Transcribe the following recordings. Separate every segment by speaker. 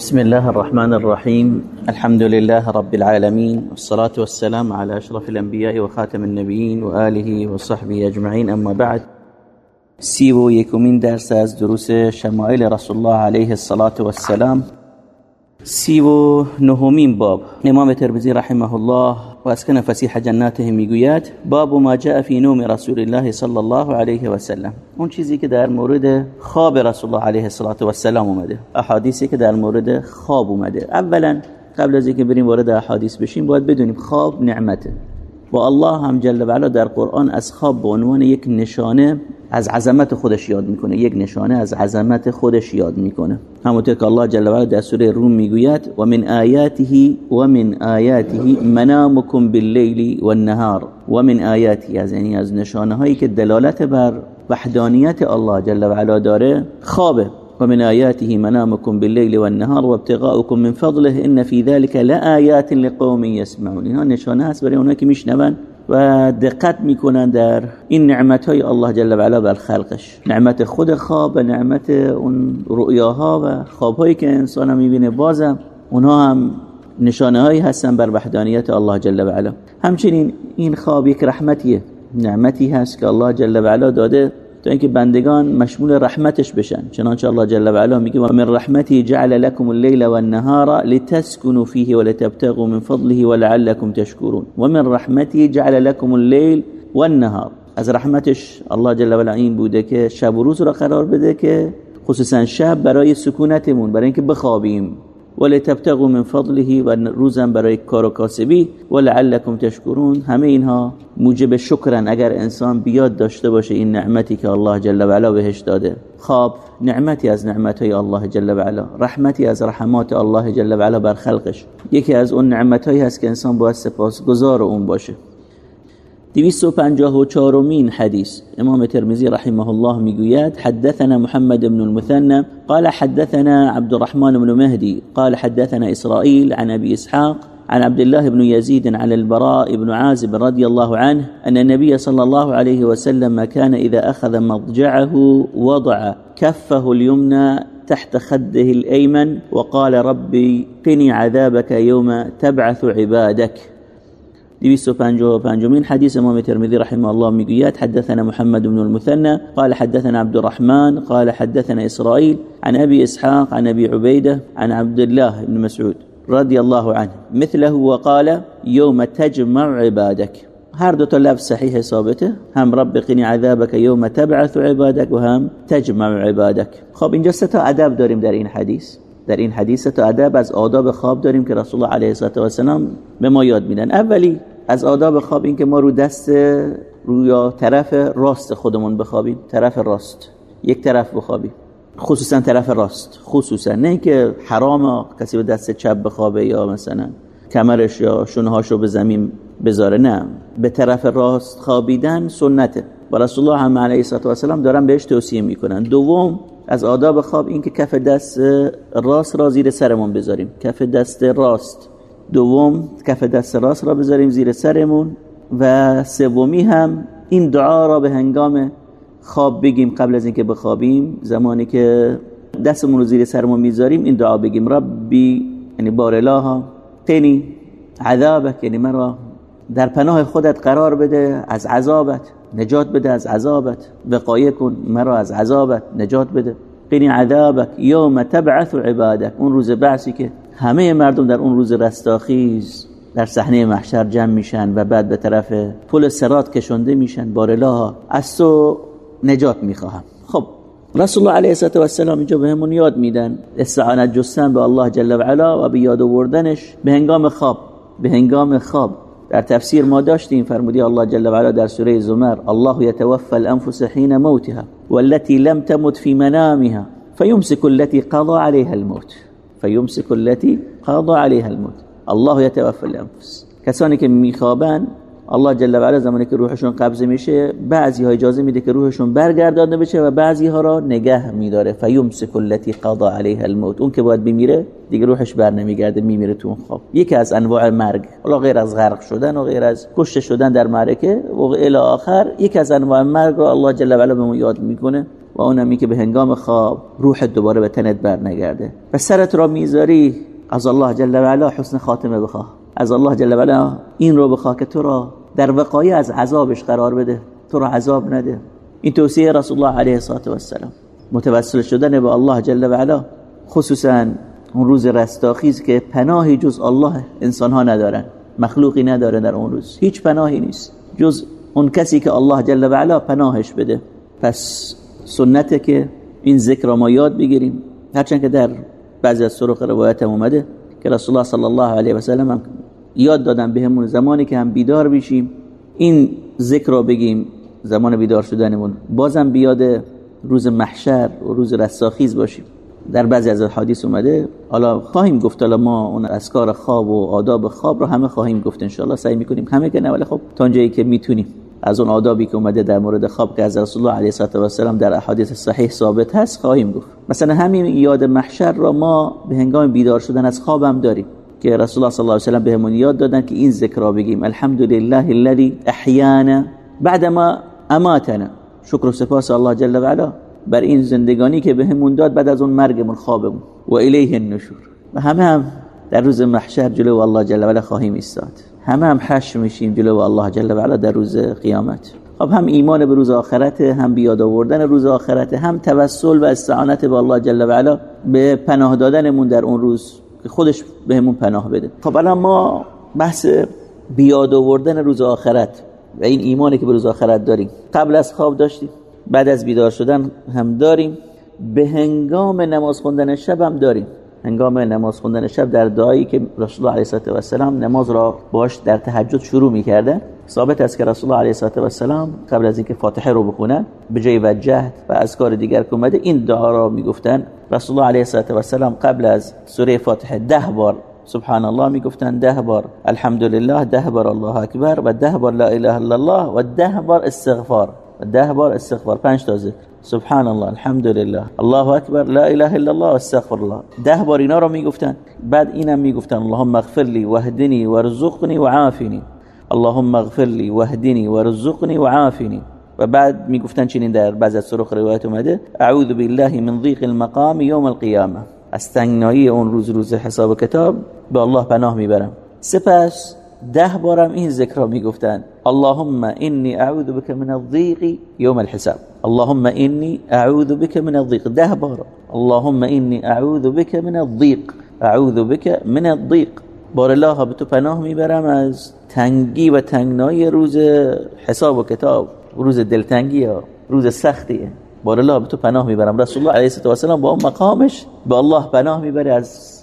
Speaker 1: بسم الله الرحمن الرحيم. الحمد لله رب العالمين والصلاة والسلام على أشرف الأنبياء وخاتم النبيين وآله وصحبه أجمعين. أما بعد سيبو يكمين درس دروس شمائل رسول الله عليه الصلاة والسلام. سی و نهمین باب. امام ترمذی رحمه الله و اسکن فسیح جناته می‌گوید باب ما جاء فی نوم رسول الله صلی الله علیه و سلم. اون چیزی که در مورد خواب رسول الله علیه و سلام اومده. احادیثی که در مورد خواب اومده. اولا قبل از اینکه بریم وارد احادیث بشیم باید بدونیم خواب نعمته. و الله هم جل و علا در قرآن از خواب به عنوان یک نشانه از عظمت خودش یاد می‌کنه. یک نشانه از عظمت خودش یاد می‌کنه. همونطور که الله جل و علا در سوره روم می‌گوید و من آیاته و من آیاته منامکم باللیل والنهار و من آیاته از یعنی از نشانه هایی که دلالت بر وحدانیت الله جل و علا داره خوابه. ومن آياته منامكم بالليل والنهار وابتغاؤكم من فضله إن في ذلك لآيات لقوم يسمعون. اینها نشانه هست برای اونایی که میشنون و دقت می‌کنن در این نعمت های الله جل و علا بر خلقش. نعمت خود خواب نعمت اون رؤیاها و خوابهایی که انسان می‌بینه بازم اونها هم نشانه هایی هستن بر وحدانیت الله جل و علا. همچنین این خواب یک رحمتیه. نعمتی هست که الله جل و علا داده تا اینکه بندگان مشمول رحمتش بشن. چنانچه الله جل و علا میگه و من رحمتی جعل لكم الليل والنهار لتسكنوا فيه ولتبتغوا من فضله ولعلكم تشكرون ومن رحمتی جعل لكم الليل والنهار. از رحمتش الله جل و علا این بوده که شب و روز را قرار بده که خصوصا شب برای سکونتمون برای اینکه بخوابیم. ولتبتغوا من فضله و روزم برای کار و کاسبی ولعلکم تشکرون. همه اینها موجب شکرن اگر انسان بیاد داشته باشه این نعمتی که الله جل و علا بهش داده. خواب نعمتی از نعمتهای الله جل و علا رحمتی از رحمات الله جل و علا بر خلقش. یکی از اون نعمتهایی هست که انسان باید سپاسگزار اون باشه. دویست و پنجاه و چارمین حدیث. امام ترمزی رحمه الله میگوید حدثنا محمد بن المثنى قال حدثنا عبد الرحمن بن مهدي قال حدثنا إسرائيل عن أبي إسحاق عن عبد الله بن يزيد عن البراء بن عازب رضي الله عنه أن النبي صلى الله عليه وسلم كان إذا أخذ مضجعه وضع كفه اليمنى تحت خده الأيمن وقال ربي قني عذابك يوم تبعث عبادك 255 من حديث امام الترمذي رحمه الله ميقيات حدثنا محمد بن المثنى قال حدثنا عبد الرحمن قال حدثنا إسرائيل عن أبي إسحاق عن أبي عبيدة عن عبد الله بن مسعود رضي الله عنه. مثله وقال يوم تجمع عبادك هر دو لفظ صحيح ثابته. هم رب قني عذابك يوم تبعث عبادك وهم تجمع عبادك خب اینجا سه تا ادب داریم در این حدیث. در این حدیث تا ادب از آداب خواب داریم که رسول الله علیه و السلام به ما یاد میدن. اولی از آداب خواب این که ما رو دست رو یا طرف راست خودمون بخوابیم. طرف راست. یک طرف بخوابیم. خصوصا طرف راست. خصوصا. نه اینکه حرام کسی به دست چپ بخوابه یا مثلا کمرش یا شونهاشو به زمین بذاره. نه. به طرف راست خوابیدن سنته. و رسول الله هم علیه و السلام دارن بهش توصیه می‌کنن. دوم از آداب خواب این که کف دست راست را زیر سرمون بذاریم. کف دست راست. دوم کف دست راست را بذاریم زیر سرمون و سومی هم این دعا را به هنگام خواب بگیم قبل از اینکه بخوابیم. زمانی که دستمون رو زیر سرمون می‌ذاریم این دعا بگیم. ربی یعنی بار الها قنی عذابک یعنی مرا در پناه خودت قرار بده از عذابت نجات بده از عذابت وقایه کن مرا از عذابت نجات بده. قنی عذابک یوم تبعث عبادک. اون روز بعثی که همه مردم در اون روز رستاخیز در صحنه محشر جمع میشن و بعد به طرف پل سرات کشنده میشن. بارلاها از تو نجات می‌خواهم. خب رسول الله علیه و السلام اینجا بهمون یاد میدن. استعانت جستن به الله جل و علا و به یاد آوردنش به هنگام خواب. به هنگام خواب. در تفسیر ما داشتیم فرمودی الله جل و علا در سوره زمر الله يتوفى الانفس حين موتها والتي لم تمت في منامها فيمسك التي قضى عليها الموت. فيمسك التي قضى عليها الموت. الله يتوفى الانفس. کسانی که میخوابن الله جل و علا زمانی که روحشون قبض میشه بعضی ها اجازه میده که روحشون برگردانده بشه و بعضی ها را نگه میداره. فیمسک التي قضى عليها الموت. اون که باید بمیره دیگه روحش بر نمیگرده میمیره تو اون خواب. یکی از انواع مرگ. حالا غیر از غرق شدن و غیر از کشته شدن در معرکه و الی آخر یکی از انواع مرگ رو الله جل و علا به ما یاد می‌کنه. و اونمی که به هنگام خواب روح دوباره به تنت برنگرده. و سرت را می‌ذاری از الله جل و علا حسن خاتمه بخواه. از الله جل و علا این رو بخواه که تو را در وقایع از عذابش قرار بده. تو را عذاب نده. این توصیه رسول الله علیه الصلاه و السلام متوسل شدن به الله جل و علا خصوصا اون روز رستاخیز که پناهی جز الله انسان ها ندارن مخلوقی نداره در اون روز. هیچ پناهی نیست. جز اون کسی که الله جل و علا پناهش بده. پس سنته که این ذکر را ما یاد بگیریم. هرچند که در بعضی از سرق روایت هم اومده که رسول الله صلی الله علیه و سلم هم یاد دادن بهمون زمانی که هم بیدار بشیم. این ذکر را بگیم زمان بیدار شدنمون. بازم بیاد روز محشر و روز رستاخیز باشیم. در بعضی از حدیث اومده حالا خواهیم گفت. حالا ما اون اسکار خواب و آداب خواب رو همه خواهیم گفت ان سعی می‌کنیم همه که نه ولی خب تا جایی که می‌تونیم. از اون آدابی که اومده در مورد خواب که از رسول الله علیه و سلم در احادیث صحیح ثابت هست خواهیم گفت. مثلا همین یاد محشر را ما به هنگام بیدار شدن از خوابم داریم که رسول الله صلی الله علیه و سلم بهمون یاد دادن که این ذکر را بگیم. الحمدلله الذي احیانا بعدما اماتنا. شکر و سپاس الله جل و علا بر این زندگانی که بهمون داد بعد از اون مرگمون خوابمون. و الیه النشور. و همه هم در روز محشر جلو الله جل و علا خواهیم ایستاد. همه هم حش میشیم جلو الله جل و علا در روز قیامت. خب هم ایمان به روز آخرت هم بیاد آوردن روز آخرت هم توسل و استعانت به الله جل و علا به پناه دادنمون در اون روز که خودش بهمون پناه بده. خب الان ما بحث بیاد آوردن روز آخرت و این ایمانی که به روز آخرت داریم. قبل از خواب داشتیم بعد از بیدار شدن هم داریم به هنگام نماز خوندن شب هم داریم. هنگام نماز خوندن شب در دعایی که رسول الله علیه و السلام نماز را باش در تهجد شروع می‌کرده. ثابت است که رسول الله علیه و السلام قبل از اینکه فاتحه رو بخونن به جای وجهت و اذکار دیگر که اومده این دعا را می‌گفتن رسول الله علیه و السلام قبل از سوره فاتحه ده بار سبحان الله می‌گفتن ده بار الحمدلله ده بار الله اکبر و ده بار لا اله الا الله و ده بار استغفار. ده بار استغفار پنج تا ذکر سبحان الله الحمد لله الله اکبر لا اله الا الله استغفر الله ده بار اینا رو می‌گفتن. بعد اینم می‌گفتن اللهم اغفر لي واهدني وارزقني وعافني اللهم اغفر لي واهدني وارزقني وعافني و بعد می‌گفتن چنین در بعض از سرخ روایت اومده. اعوذ بالله من ضيق المقام يوم القيامه از تنگنایی اون روز روز حساب کتاب به الله پناه می‌برم. سپس ده بارم این ذکر را می‌گفتن اللهم اني اعوذ بك من الضيق يوم الحساب. اللهم اني اعوذ بك من الضيق. ده بار. اللهم اني اعوذ بك من الضيق. اعوذ بك من الضيق. بار الله به تو پناه می‌برم از تنگی و تنگنای روز حساب و کتاب. روز دلتنگی ها. روز سختیه بار الله به تو پناه می‌برم. رسول الله علیه و سلم با اون مقامش به الله پناه می‌بره از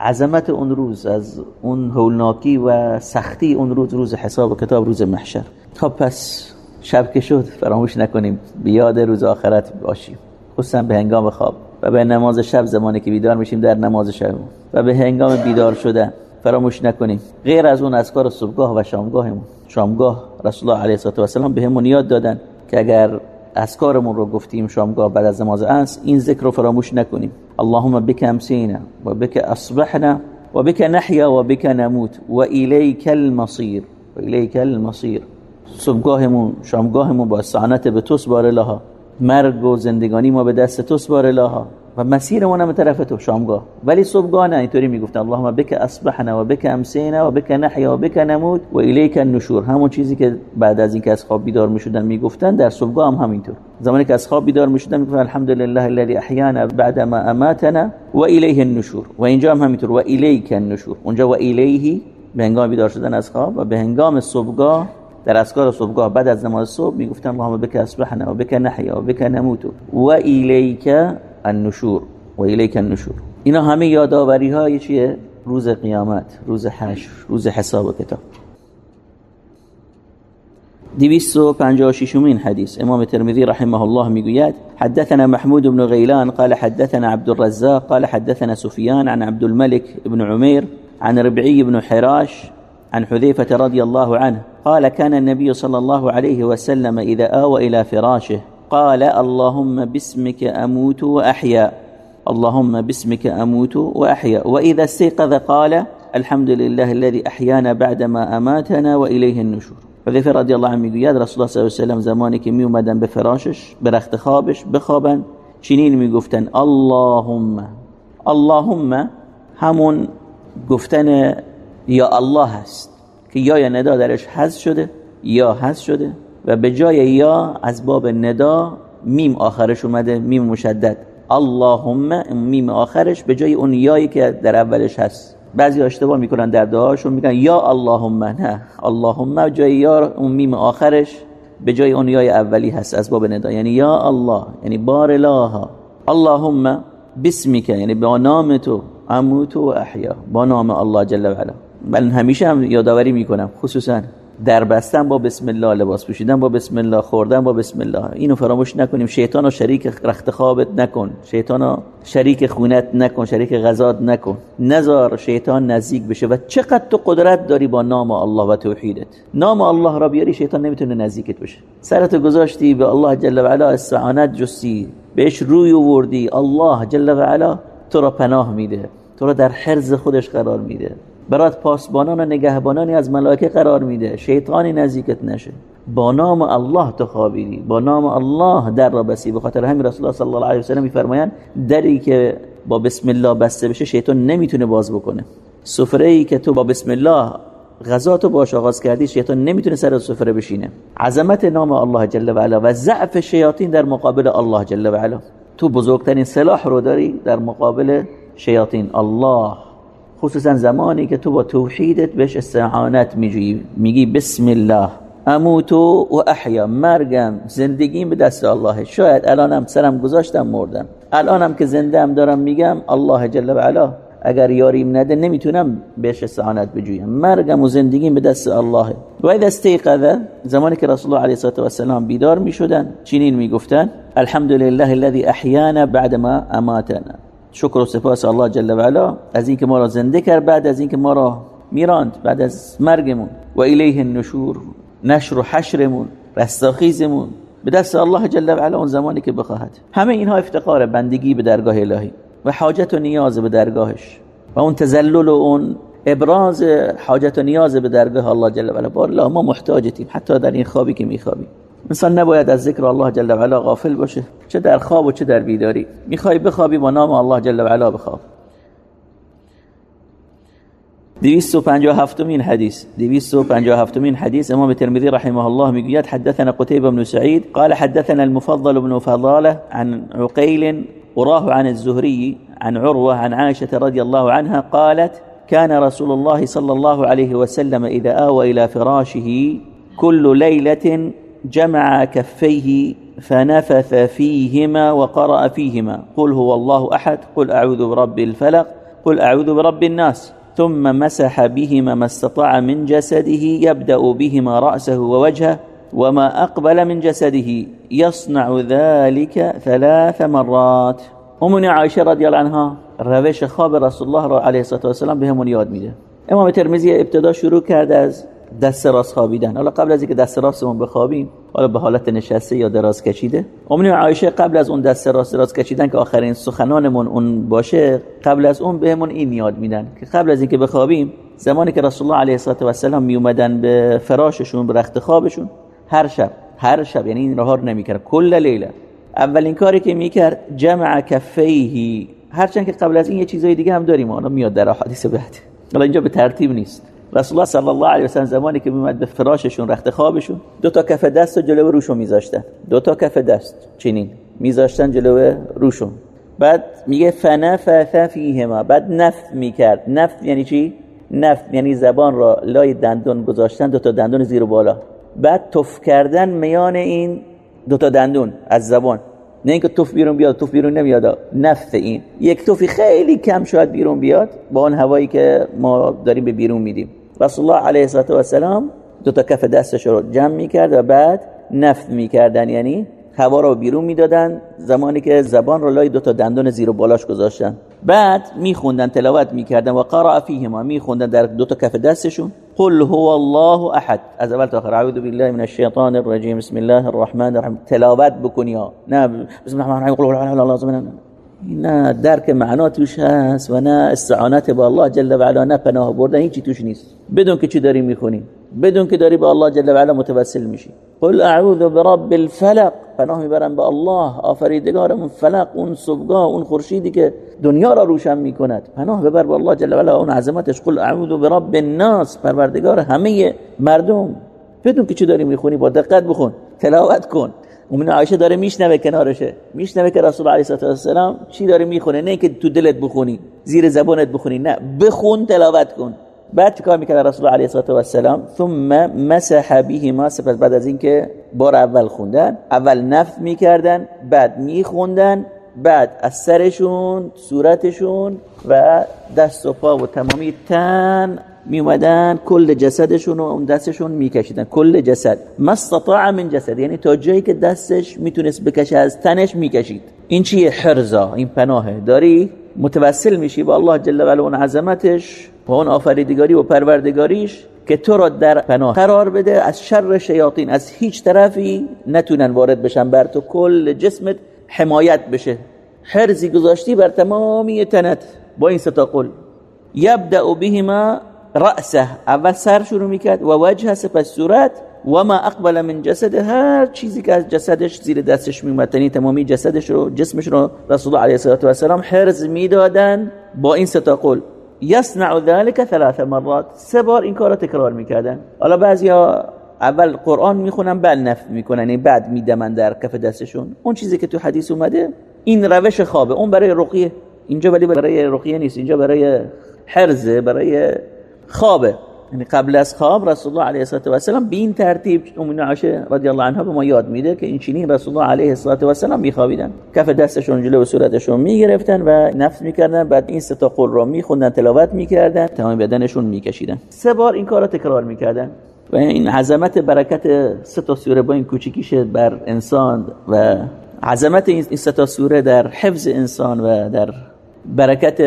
Speaker 1: عظمت اون روز از اون هولناکی و سختی اون روز روز حساب و کتاب روز محشر. خب پس شب که شد فراموش نکنیم. بیاد روز آخرت باشیم. خصوصا به هنگام خواب و به نماز شب زمانی که بیدار میشیم در نماز شب. و به هنگام بیدار شدن فراموش نکنیم. غیر از اون اذکار صبحگاه و شامگاهمون. شامگاه رسول الله علیه و سلم بهمون یاد دادن که اگر اذکارمون رو گفتیم شامگاه بعد از نماز عصر این ذکر رو فراموش نکنیم. اللهم بك امسینا و بك اصبحنا و بك نحیا و بك نموت و الیک المصیر و الیک المصیر صبحگاهمون شامگاهمون با استعانت به تو سبار لها مرگ و زندگانی ما به دست تو سبار لها و مسیرمون هم طرف تو شامگاه. ولی صبحگاه نه اینطوری می‌گفتن اللهم بک اصبحنا و بک امسینا و بک نحیا و بک نموت و الیک النشور. همون چیزی که بعد از اینکه از خواب بیدار می‌شدن می‌گفتن در صبحگاه هم همینطور. زمانی که از خواب بیدار می‌شدن می‌گفتن الحمدلله الذي احیانا بعد ما اماتنا و الیه النشور. و اینجا هم همینطور. و الیک النشور. اونجا و الیه به هنگام بیدار شدن از خواب و به هنگام صبحگاه در اسکار صبحگاه بعد از نماز صبح می‌گفتن اللهم بک اصبحنا و بک نحیا و بک نموت. و الیک النشور و الیک النشور. اینا همه یادآوری های چیه؟ روز قیامت روز حشر روز حساب و کتاب. دویست و پنجاه ششمین حدیث. امام ترمذی رحمه الله میگوید حدثنا محمود بن غيلان قال حدثنا عبد الرزاق قال حدثنا سفيان عن عبد الملك بن عمير عن ربعي بن حراش عن حذيفة رضي الله عنه قال كان النبي صلى الله عليه وسلم إذا آوى إلى فراشه قال اللهم باسمك أموت وأحيا. اللهم باسمك أموت وأحيا. وإذا استيقظ قال الحمد لله الذي أحيانا بعدما أماتنا وإليه النشور. حذیفه رضی الله عنه می‌گوید رسول الله صلی الله علیه و زمانی که می اومدن به فراشش به رخت خوابش بخوابن چنین می‌گفتن اللهم. اللهم همون گفتن یا الله هست که یا یا ندا درش حذف شده یا حذف شده. و به جای یا از باب ندا میم آخرش اومده میم مشدد. اللهم میم آخرش به جای اون یایی که در اولش هست. بعضی اشتباه می‌کنن در دعاشون میگن یا اللهم نه. اللهم جای یا اون میم آخرش به جای اون یای اولی هست از باب ندا. یعنی یا الله یعنی بار الله اللهم بسمک یعنی با نام تو اموت و احیا. با نام الله جل و علا. من همیشه هم یادآوری می‌کنم خصوصا در بستن با بسم الله لباس پوشیدن با بسم الله خوردن با بسم الله. اینو فراموش نکنیم. شیطان و شریک رخت خوابت نکن. شیطان و شریک خونت نکن شریک غذات نکن. نزار شیطان نزدیک بشه و چقدر تو قدرت داری با نام الله و توحیدت. نام الله را بیاری شیطان نمی‌تونه نزدیکت بشه. سرت گذاشتی به الله جل و علا استعانت جستی. بهش روی وردی الله جل و علا تو را پناه میده. تو را در حرز خودش قرار میده. برات پاسبانان و نگهبانانی از ملائکه قرار میده. شیطانی نزدیکت نشه. با نام الله تو خوابیدی. با نام الله در را بسی. به خاطر همین رسول الله صلی الله علیه و سلم میفرمایند دری که با بسم الله بسته بشه شیطان نمی‌تونه باز بکنه. سفره ای که تو با بسم الله غذا تو باش آغاز کردی شیطان نمی‌تونه سر سفره بشینه. عظمت نام الله جل و علا و ضعف شیاطین در مقابل الله جل و علا. تو بزرگترین سلاح رو داری در مقابل شیاطین. الله. خصوصا زمانی که تو با توحیدت بهش استعانت میجویی. میگی بسم الله. اموتو و احیا. مرگم. زندگیم به دست الله. شاید الانم سرم گذاشتم مردم. الانم که زنده هم دارم میگم الله جل و علا. اگر یاریم نده نمی‌تونم بهش استعانت بجویم. مرگم و زندگیم به دست الله. و اذا استيقظ زمانی که رسول الله علیه و السلام بیدار می‌شدن چنین می‌گفتن الحمد لله الذي احیانا بعد ما اماتنا. شکر و سپاس الله جل و علا از اینکه ما را زنده کرد بعد از اینکه ما را میراند بعد از مرگمون. و الیه النشور نشر و حشرمون رستاخیزمون. به دست الله جل و علا اون زمانی که بخواهد. همه اینها افتقار بندگی به درگاه الهی و حاجت و نیاز به درگاهش. و اون تزلل و اون ابراز حاجت و نیاز به درگاه الله جل و علا. ما محتاجتیم حتی در این خوابی که میخوابیم. انسان نباید از ذکر الله جل و علا غافل باشه. چه در خواب و چه در بیداری. میخوای بخوابی با نام الله جل و علا بخواب. 257 مين حديث 257 مين حديث امام الترمذي رحمه الله میگوید حدثنا قتيبة بن سعيد قال حدثنا المفضل بن فضالة عن عقيل وراه عن الزهري عن عروة عن عائشة رضي الله عنها قالت كان رسول الله صلى الله عليه وسلم إذا آوى إلى فراشه كل ليلة جمع كفيه فنفث فيهما وقرأ فيهما. قل هو الله أحد قل أعوذ برب الفلق قل أعوذ برب الناس. ثم مسح بهما ما استطاع من جسده يبدأ بهما رأسه ووجهه وما أقبل من جسده. يصنع ذلك ثلاث مرات. امون عائشة رضی الله عنها روش خواب رسول الله را علیه الصلاة و السلام بهمون یاد امام ترمذی ابتدا شروع کرد از دست راست خوابیدن. حالا قبل از اینکه دست راستمون بخوابیم حالا به حالت نشسته یا دراز کشیده. امین عایشه قبل از اون دست راست دراز کشیدن که آخرین سخنانمون اون باشه قبل از اون بهمون این یاد میدن. که قبل از اینکه بخوابیم زمانی که رسول الله علیه الصلاه و السلام می اومدن به فراششون به رخت خوابشون هر شب هر شب یعنی این راه نمی‌کرد. کل لیله. اولین کاری که می‌کرد جمع کفیه. هرچند که قبل از این یه چیزای دیگه هم داریم. حالا میاد در حدیث بعد. حالا اینجا به ترتیب نیست. رسول الله صلی الله علیه و سلم زمانی که میومد به فراششون رخت خوابشون دو تا کف دست و جلو روشون میذاشتن. دو تا کف دست چنین میذاشتن جلو روشون. بعد میگه فنفث فیهما بعد نفث می‌کرد. نفث یعنی چی؟ نفث یعنی زبان را لای دندون گذاشتن دو تا دندون زیر و بالا. بعد تف کردن میان این دو تا دندون از زبان. نه اینکه توف بیرون بیاد توف بیرون نمیاد. نفث این. یک توفی خیلی کم شاید بیرون بیاد با اون هوایی که ما داریم به بیرون میدیم. رسول الله علیه و السلام دو تا کف دستش رو جمع می‌کرد و بعد نفت می‌کردن یعنی هوا رو بیرون می‌دادن زمانی که زبان رو لای دو تا دندون زیر و بالاش گذاشتن بعد میخوندن تلاوت می‌کردن و قرأ فیهما میخوندن در دو تا کف دستشون قل هو الله احد از اول تا آخر اعوذ بالله من الشیطان الرجیم بسم الله الرحمن الرحیم تلاوت بکنیا نه بسم الله الرحمن الرحیم قل هو الله نه درک معنا توش هست و نه استعانت با الله جل و علا نه پناه بردن هیچی توش نیست. بدون که چی داری می‌خونی بدون که داری به الله جل و علا متوسل میشی. قل اعوذ برب الفلق. پناه می‌برم به الله آفریدگار اون فلق اون صبحگاه اون خورشیدی که دنیا را روشن می‌کند. پناه ببر به الله جل و علا اون عظمتش. قل اعوذ برب الناس. پروردگار همه مردم. بدون که چی داری می‌خونی؟ با دقت بخون. تلاوت کن. اون عایشه داره میشنوه کنارشه. میشنوه که رسول علیه السلام چی داره می‌خونه؟ نه که تو دلت بخونی زیر زبانت بخونی نه. بخون تلاوت کن. بعد چیکار می‌کرد رسول علیه السلام ثم مسح به ما سپس بعد از اینکه بار اول خوندن اول نفت می‌کردن بعد میخوندن بعد از سرشون صورتشون و دست و پا و تمامی تن می اومدن کل جسدشون و اون دستشون میکشیدن. کل جسد. مستطاع من جسد. یعنی تا جایی که دستش می‌تونست بکشه از تنش می‌کشید. این چیه؟ حرزا. این پناهه. داری؟ متوسل میشی. با الله جل و علا اون عظمتش و اون آفریدگاری و پروردگاریش که تو را در پناه قرار بده از شر شیاطین. از هیچ طرفی نتونن وارد بشن بر تو. کل جسمت حمایت بشه. حرزی گذاشتی بر تمامی تنت. با این ستا قل. یبدأ بهما رأسه. اول سر شروع می‌کرد. و وجه سپس صورت. و ما اقبل من جسد. هر چیزی که از جسدش زیر دستش میومد یعنی تمامی جسدش رو جسمش رو رسول الله علیه و سلام حرز می‌دادن با این ستا قول. یصنع ذلك ثلاث مرات. سه بار این کارو تکرار می‌کردن. حالا بعضیا اول قرآن می‌خونن بعد نف می‌کنن. یعنی بعد میدمن در کف دستشون. اون چیزی که تو حدیث اومده این روش خوابه. اون برای رقیه. اینجا ولی برای رقیه نیست. اینجا برای حرزه برای خوابه. یعنی قبل از خواب رسول الله علیه و سلام به این ترتیب ام عایشه رضی الله عنها به ما یاد میده که این چنین رسول الله علیه و سلام میخوابیدن. کف دستشون جلو صورتشون می‌گرفتن و نفس می‌کردن بعد این سه تا قول رو میخوندن تلاوت می‌کردن تمام بدنشون میکشیدن. سه بار این کارو تکرار می‌کردن. و این عظمت برکت سه تا سوره با این کوچیکیش بر انسان و عظمت این سه تا سوره در حفظ انسان و در برکت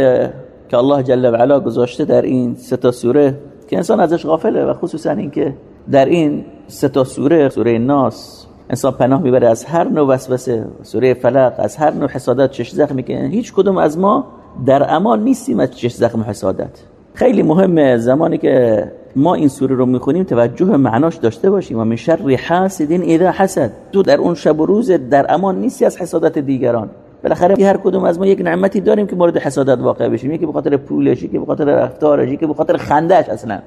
Speaker 1: که الله جل و علا گذاشته در این سه تا سوره که انسان ازش غافله و خصوصا اینکه در این سه تا سوره سوره ناس انسان پناه می‌بره از هر نوع وسوسه. سوره فلق از هر نوع حسادت چش زخمی که هیچ کدوم از ما در امان نیستیم از چش زخم حسادت. خیلی مهمه زمانی که ما این سوره رو می‌خونیم توجه معناش داشته باشیم. و من شر حاسد اذا حسد. تو در اون شب و روز در امان نیستی از حسادت دیگران. بالاخره هر کدوم از ما یک نعمتی داریم که مورد حسادت واقع بشیم. یکی به خاطر پولش یکی به خاطر رفتارش یکی به خاطر خندش اصلا.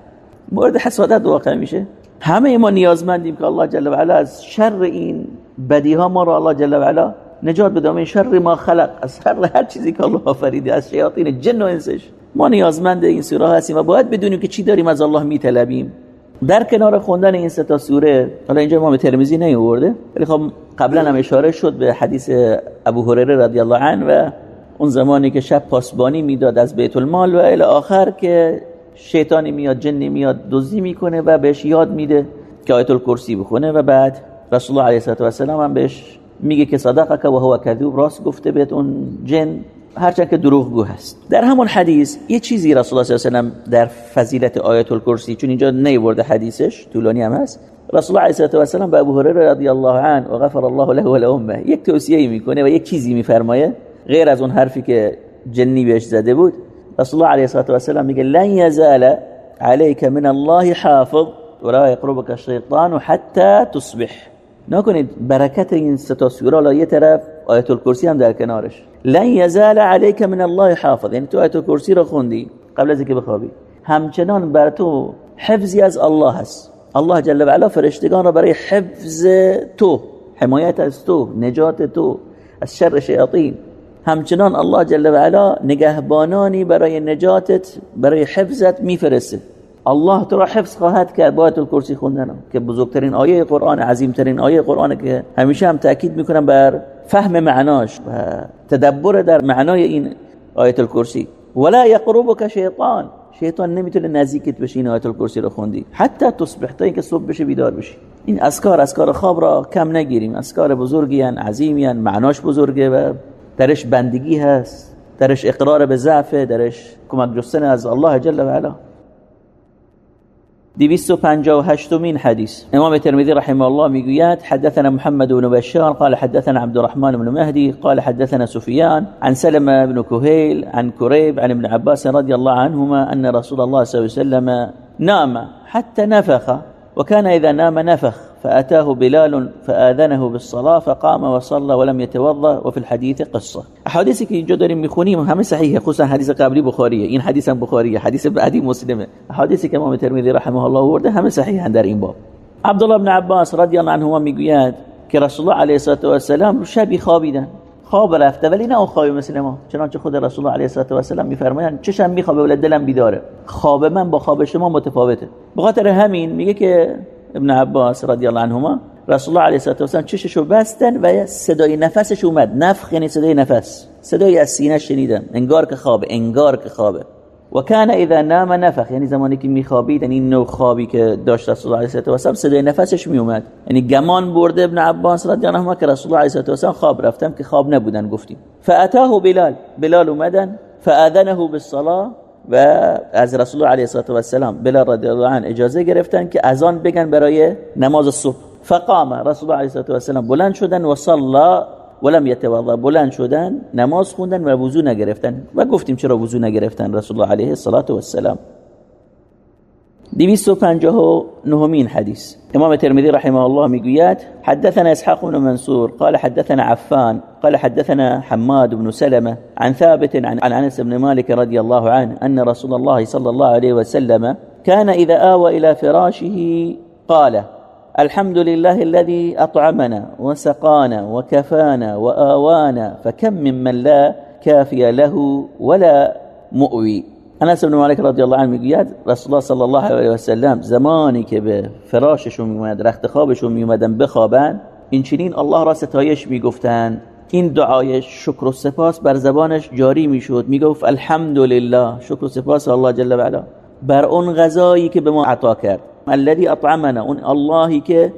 Speaker 1: مورد حسادت واقع میشه. همه ما نیازمندیم که الله جل و علا از شر این بدی ها ما را الله جل و علا نجات بده. من شر ما خلق. از هر هر چیزی که الله آفریده از شیاطین جن و انسش. ما نیازمند این سوره هستیم و باید بدونیم که چی داریم از الله میطلبیم. در کنار خوندن این سه تا سوره حالا اینجا ما به ترمذی نیورده ولی خب قبلا هم اشاره شد به حدیث ابو هریره رضی الله عنه و اون زمانی که شب پاسبانی می‌داد از بیت المال و الی آخر که شیطانی میاد جنی میاد دزدی می‌کنه و بهش یاد میده که آیت الکرسی بخونه و بعد رسول الله علیه و سلم هم بهش میگه که صدقك و هو کذوب راست گفته بهت اون جن. هرچند که دروغگو هست. در همون حدیث یه چیزی رسول الله صلی الله علیه و در فضیلت آیت الکرسی چون اینجا نیورده حدیثش طولانی هم هست. رسول الله علیه و سلم به ابو هریره رضی الله عنه و غفر الله له و لامه یک توصیه می‌کنه و یک چیزی میفرمایه غیر از اون حرفی که جنی بهش زده بود. رسول الله علیه و سلم میگه لن یزال عليك من الله حافظ ولا يقربك الشيطان حتى تصبح. نکنید برکت این ستا سوره یه طرف آیت الکرسی هم در کنارش. لن یزال علیک من الله حافظ. یعنی تو آیت الکرسی رو خوندی قبل از اینکه بخوابی. همچنان بر تو حفظی از الله هست. الله جل و علا فرشتگان را برای حفظ تو حمایت از تو نجات تو از شر شیاطین. همچنان الله جل و علا نگهبانانی برای نجاتت برای حفظت میفرسته. الله تو را حفظ خواهد کرد با آیت الکرسی خوندن. که بزرگترین آیه قرآن عظیمترین آیه قرآن که همیشه هم تاکید می‌کنم بر فهم معناش و تدبر در معنای این آیت الکرسی. ولا یقربک شیطان شیطان نمی‌تونه نزدیکت بشه این آیت الکرسی رو خوندی. حتی تصبح تا اینکه صبح بشه بیدار بشی. این اسکار اسکار خواب را کم نگیریم. اسکار بزرگی ان عظیمی معناش بزرگه و درش بندگی هست. درش اقرار به ضعف درش کمک جستن از الله جل و علا. 258 مين حديث امام الترمذي رحمه الله میگوید حدثنا محمد بن بشار قال حدثنا عبد الرحمن بن مهدي قال حدثنا سفيان عن سلمة بن كهيل عن كريب عن ابن عباس رضي الله عنهما أن رسول الله صلى الله عليه وسلم نام حتى نفخ وكان إذا نام نفخ. فأتاه بلال فآذنه بالصلاة فقام وصلى ولم يتوضا وفي الحديث قصة. احادیثی که اینجا داریم می‌خونیم همه صحیحه خصوصا حدیث قبلی بخاریه. این حدیث هم بخاریه حدیث بعدی مسلمه. احادیثی که رحمه الله آورده همه صحیحن در این باب. عبدالله بن عباس رضی الله عنهما می‌گوید که رسول الله الصلاه و السلام شبی خوابیدن. خواب رفته ولی نه خواب مثل ما. چنانچه خود رسول الله علیه الصلاه و السلام میفرمایند چشم میخوابه ولی دلم بیداره. خواب من با خواب شما متفاوته. به خاطر همین میگه که ابن عباس رضی الله عنهما رسول الله علیه و سلم چششو بستن و صدای نفسش اومد. نفخ یعنی صدای نفس. صدای از سینه شنیدن. انگار که خوابه انگار که خوابه. و کان اذا نام نفخ یعنی زمانی که میخوابید یعنی نوع خوابی که داشت رسول الله علیه و سلم صدای نفسش میومد یعنی گمان برده ابن عباس رضی الله عنه که رسول الله علیه و سلم خواب رفتم که خواب نبودن گفتیم. فاتاه بلال. بلال اومدن. فاذنه بالصلاه و از رسول الله علیه و السلام بلال رضی الله عنه اجازه گرفتن که اذان بگن برای نماز صبح. فقام رسول الله علیه و السلام بلند شدن و صلا ولم يتوضا بلند شدن نماز خوندن و وضو نگرفتن. و گفتیم چرا وضو نگرفتن رسول الله علیه الصلاه و السلام دویست و پنجاه نهمین حدیث. امام ترمذی رحمه الله میگوید حدثنا اسحاق بن منصور قال حدثنا عفان قال حدثنا حماد بن سلمة عن ثابت عن, عن انس بن مالك رضي الله عنه أن رسول الله صلى الله عليه وسلم كان إذا آوى إلى فراشه قال الحمد لله الذي أطعمنا وسقانا وكفانا وآوانا فكم ممن لا كافي له ولا مؤوي. انس بن مالک رضی الله عنه می‌گوید رسول الله صلی الله علیه و سلم زمانی که به فراششون میومد رخت خوابشون میومدن بخوابن این چنین الله را ستایش می‌گفتن این دعای شکر و سپاس بر زبانش جاری می‌شد. می‌گفت الحمدلله. شکر و سپاس الله جل و علا بر اون غذایی که به ما عطا کرد. الذي اطعمنا. اون اللهی که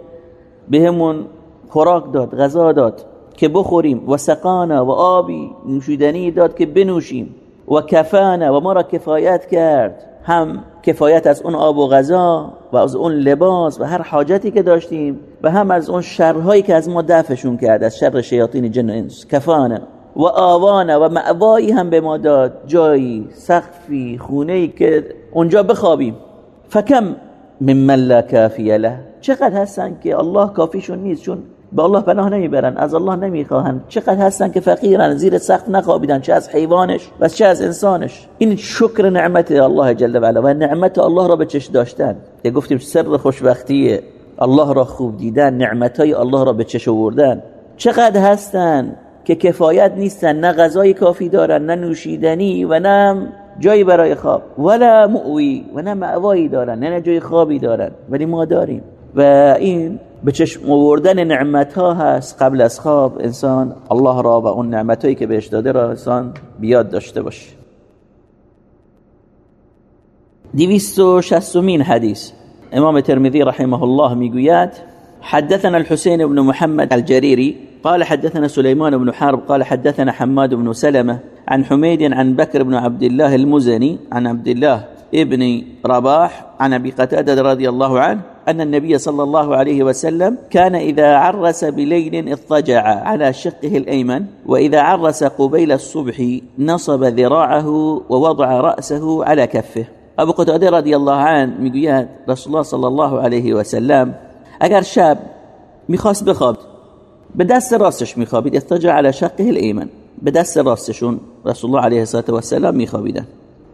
Speaker 1: بهمون خوراک داد غذا داد که بخوریم. و سقانا. و آبی نوشیدنی داد که بنوشیم. و کفانه و ما را کفایت کرد. هم کفایت از اون آب و غذا و از اون لباس و هر حاجتی که داشتیم و هم از اون شرهایی که از ما دفعشون کرد از شر شیاطین جن و انس. کفانه و آوانه و معوایی هم به ما داد. جایی سقفی خونه که اونجا بخوابیم. فکم من لا کافیه له. چقدر هستن که الله کافیشون نیست چون به الله پناه نمی‌برن از الله نمی‌خواهن. چقدر هستن که فقیرن زیر سقف نخوابیدن چه از حیوانش و چه از انسانش. این شکر نعمت الله جل و علا و نعمت الله را به چش داشتن. که گفتیم سر خوشبختی الله را خوب دیدن نعمت های الله را به چش آوردن. چقدر هستن که کفایت نیستن نه غذای کافی دارن نه نوشیدنی و نه جایی برای خواب. ولا مؤوی و نه معوایی دارن نه جای خوابی دارن. ولی ما داریم. و این به چشم آوردن نعمت ها هست قبل از خواب انسان الله را و اون نعمت هایی که بهش داده را انسان بیاد داشته باشه. دویست و شستمین حدیث. امام ترمذی رحمه الله می‌گوید حدثنا الحسين بن محمد الجريري قال حدثنا سليمان بن حرب قال حدثنا حماد بن سلمة عن حميد عن بكر بن عبد الله المزني عن عبد الله ابن رباح عن أبي قتادة رضي الله عنه أن النبي صلى الله عليه وسلم كان إذا عرس بليل اضطجع على شقه الأيمن وإذا عرس قبيل الصبح نصب ذراعه ووضع رأسه على كفه. أبو قتادة رضی الله عنه میگوید رسول الله صلی الله علیه و سلم اگر شب میخواست بخوابد به دست اضطجع على شقه الایمن به دست راستشون رسول الله علیه و سلم میخوابیدن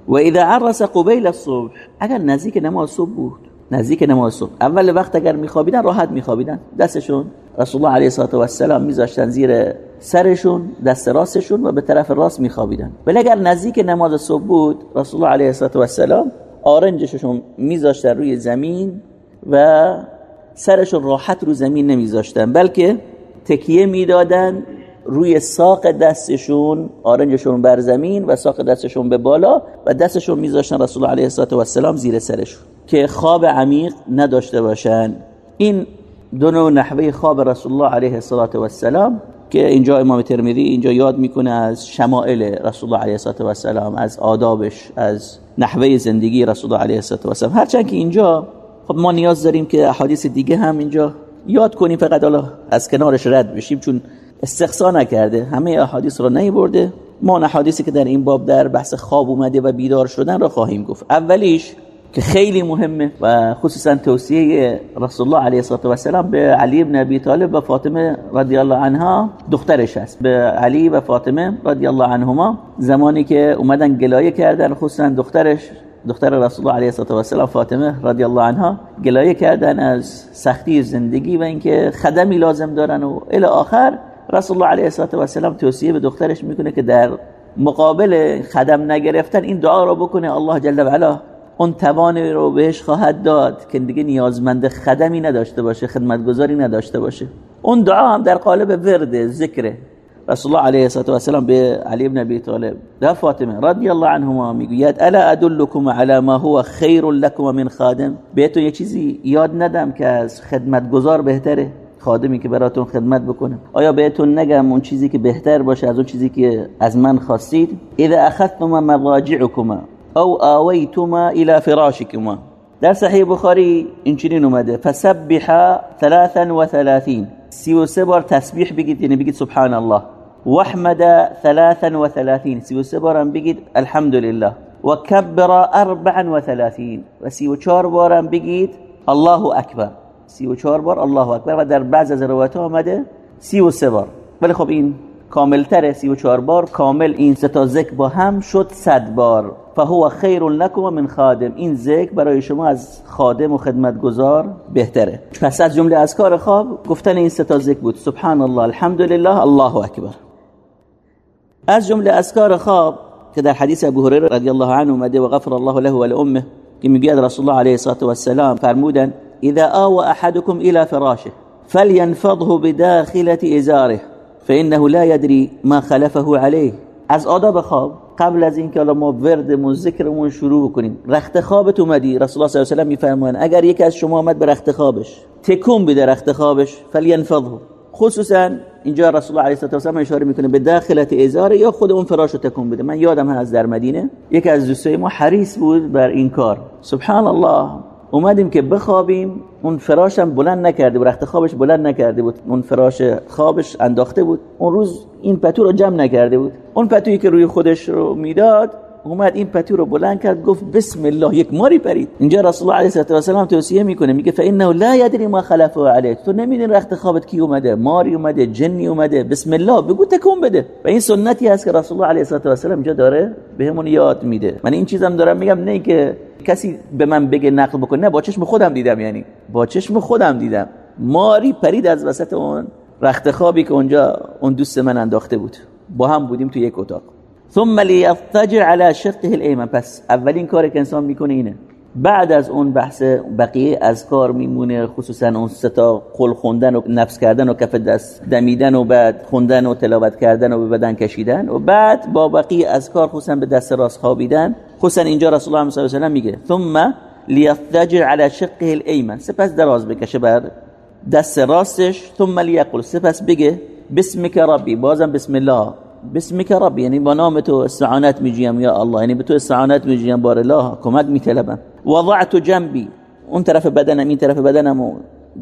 Speaker 1: و اذا عرس قبیل الصبح اگر نزدیک نماز صبح بود نزدیک نماز صبح اول وقت اگر میخوابیدن راحت میخوابیدن دستشون رسول الله علیه و السلام میذاشتن زیر سرشون دست راستشون و به طرف راست میخوابیدن. ولی اگر نزدیک نماز صبح بود رسول الله علیه و السلام آرنجشون میذاشتن روی زمین و سرشون راحت رو زمین نمیذاشتن بلکه تکیه می‌دادن روی ساق دستشون آرنجشون بر زمین و ساق دستشون به بالا و دستشون میذاشتن رسول الله علیه و السلام زیر سرشون که خواب عمیق نداشته باشن. این دو نوع نحوه خواب رسول الله علیه و السلام که اینجا امام ترمذی اینجا یاد می‌کنه از شمائل رسول الله علیه و السلام از آدابش از نحوه زندگی رسول الله علیه و السلام هرچند که اینجا خب ما نیاز داریم که احادیث دیگه هم اینجا یاد کنیم فقط حالا از کنارش رد بشیم چون استقصا نکرده همه احادیث رو برده ما احادیثی که در این باب در بحث خواب اومده و بیدار شدن را خواهیم گفت. اولیش که خیلی مهمه و خصوصا توصیه رسول الله علیه الصلاه و السلام به علی ابن ابی طالب و فاطمه رضی الله عنها دخترش است به علی و فاطمه رضی الله عنهما زمانی که اومدن گلایه کردن خصوصا دخترش دختر رسول الله علیه الصلاه و السلام فاطمه رضی الله عنها گلایه کردن از سختی زندگی و اینکه خدمی لازم دارن و الی آخر رسول الله علیه الصلاه و السلام توصیه به دخترش می‌کنه که در مقابل خدم نگرفتن این دعا رو بکنه. الله جل و علا اون توان رو بهش خواهد داد که دیگه نیازمند خدمی نداشته باشه خدمتگذاری نداشته باشه. اون دعا هم در قالب ورد ذکره. رسول الله علیه و السلام به علی ابن ابی طالب و فاطمه رضی الله عنهما می‌گوید الا ادلکم علی ما هو خیر لكم من خادم؟ بهتون یه چیزی یاد ندم که از خدمتگزار بهتره. خادمی که براتون خدمت بکنه آیا بهتون نگم اون چیزی که بهتر باشه از اون چیزی که از من خواستید؟ اذا اخذتم مراجعكما او آویتما الى فراشكما در صحیح بخاری اینچنین اومده. فسبح 33 33 بار تسبیح بگید یعنی بگید سبحان الله واحمد 33 33 بار هم بگید الحمد لله وكبر 34 و 34 بار هم بگید الله اکبر. 34 بار الله اکبر و در بعض از روایت آمده 33 بار. ولی خب این کاملتره. 34 بار کامل این سه تا ذکر با هم شد 100 بار. فهو خیر لكم من خادم. این ذکر برای شما از خادم و خدمتگزار بهتره. پس از جمله اذکار خواب گفتن این سه تا ذکر بود. سبحان الله الحمدلله الله اکبر. از جمله اذکار خواب که در حدیث ابو هریره رضی الله عنه اومده و غفر الله له و لامه که میگه رسول الله علیه الصلاه و السلام فرمودن اذا آوى احدكم الى فراشه فلينفضه بداخله ازاره فانه لا يدري ما خلفه عليه. از آداب خواب قبل از اینکه ما ورد ذکرمون شروع کنیم رخت خوابت اومدی؟ رسول الله صلی الله علیه و میفرمایند اگر یکی از شما آمد به رخت خوابش تکون بده رخت خوابش فلینفضه. خصوصا اینجا رسول الله علیه و سلم اشاره می‌کنه به داخلت ازاره یا خود اون فراشو تکون بده. من یادم هست در مدینه یکی از دوستای ما حریص بود بر این کار. سبحان الله. اومدیم که بخوابیم اون فراشم بلند نکرده بود رخت خوابش بلند نکرده بود اون فراش خوابش انداخته بود. اون روز این پتو رو جمع نکرده بود. اون پتویی که روی خودش رو می‌داد اومد این پتو رو بلند کرد گفت بسم الله یک ماری پرید. اینجا رسول الله علیه و سلم توصیه می‌کنه میگه فانه لا یدری ما خلفه علیه. تو نمیدین رخت خوابت کی اومده ماری اومده جنی اومده بسم الله بگو تکون بده. و این سنتی هست که رسول الله علیه و سلم اینجا داره بهمون یاد میده. من این چیزم دارم میگم نه که کسی به من بگه نقل بکنه نه با چشم خودم دیدم یعنی. با چشم خودم دیدم. ماری پرید از وسط اون رخت خوابی که اونجا اون دوست من انداخته بود. با هم بودیم تو یک اتاق. ثم لیضطجع على شقه الایمن پس اولین کاری که انسان می‌کنه اینه بعد از اون بحث بقیه از کار میمونه خصوصا اون ستا قل خوندن و نفس کردن و کف دست دمیدن و بعد خوندن و تلاوت کردن و به بدن کشیدن و بعد با بقیه از کار خصوصا به دست راست خوابیدن. خصوصا اینجا رسول الله صلی الله علیه و میگه ثم لیضطجع على شقه الایمن سپس دراز بکشه بر دست راستش ثم لیقل سپس بگه بسمک ربی. بازم بسم الله. بسمك رب یعنی با نام تو استعانت میجیم یا الله یعنی به تو استعانت میجیم بار الله کمک میطلبم. وضعت جنبی اون طرف بدنم این طرف بدنم و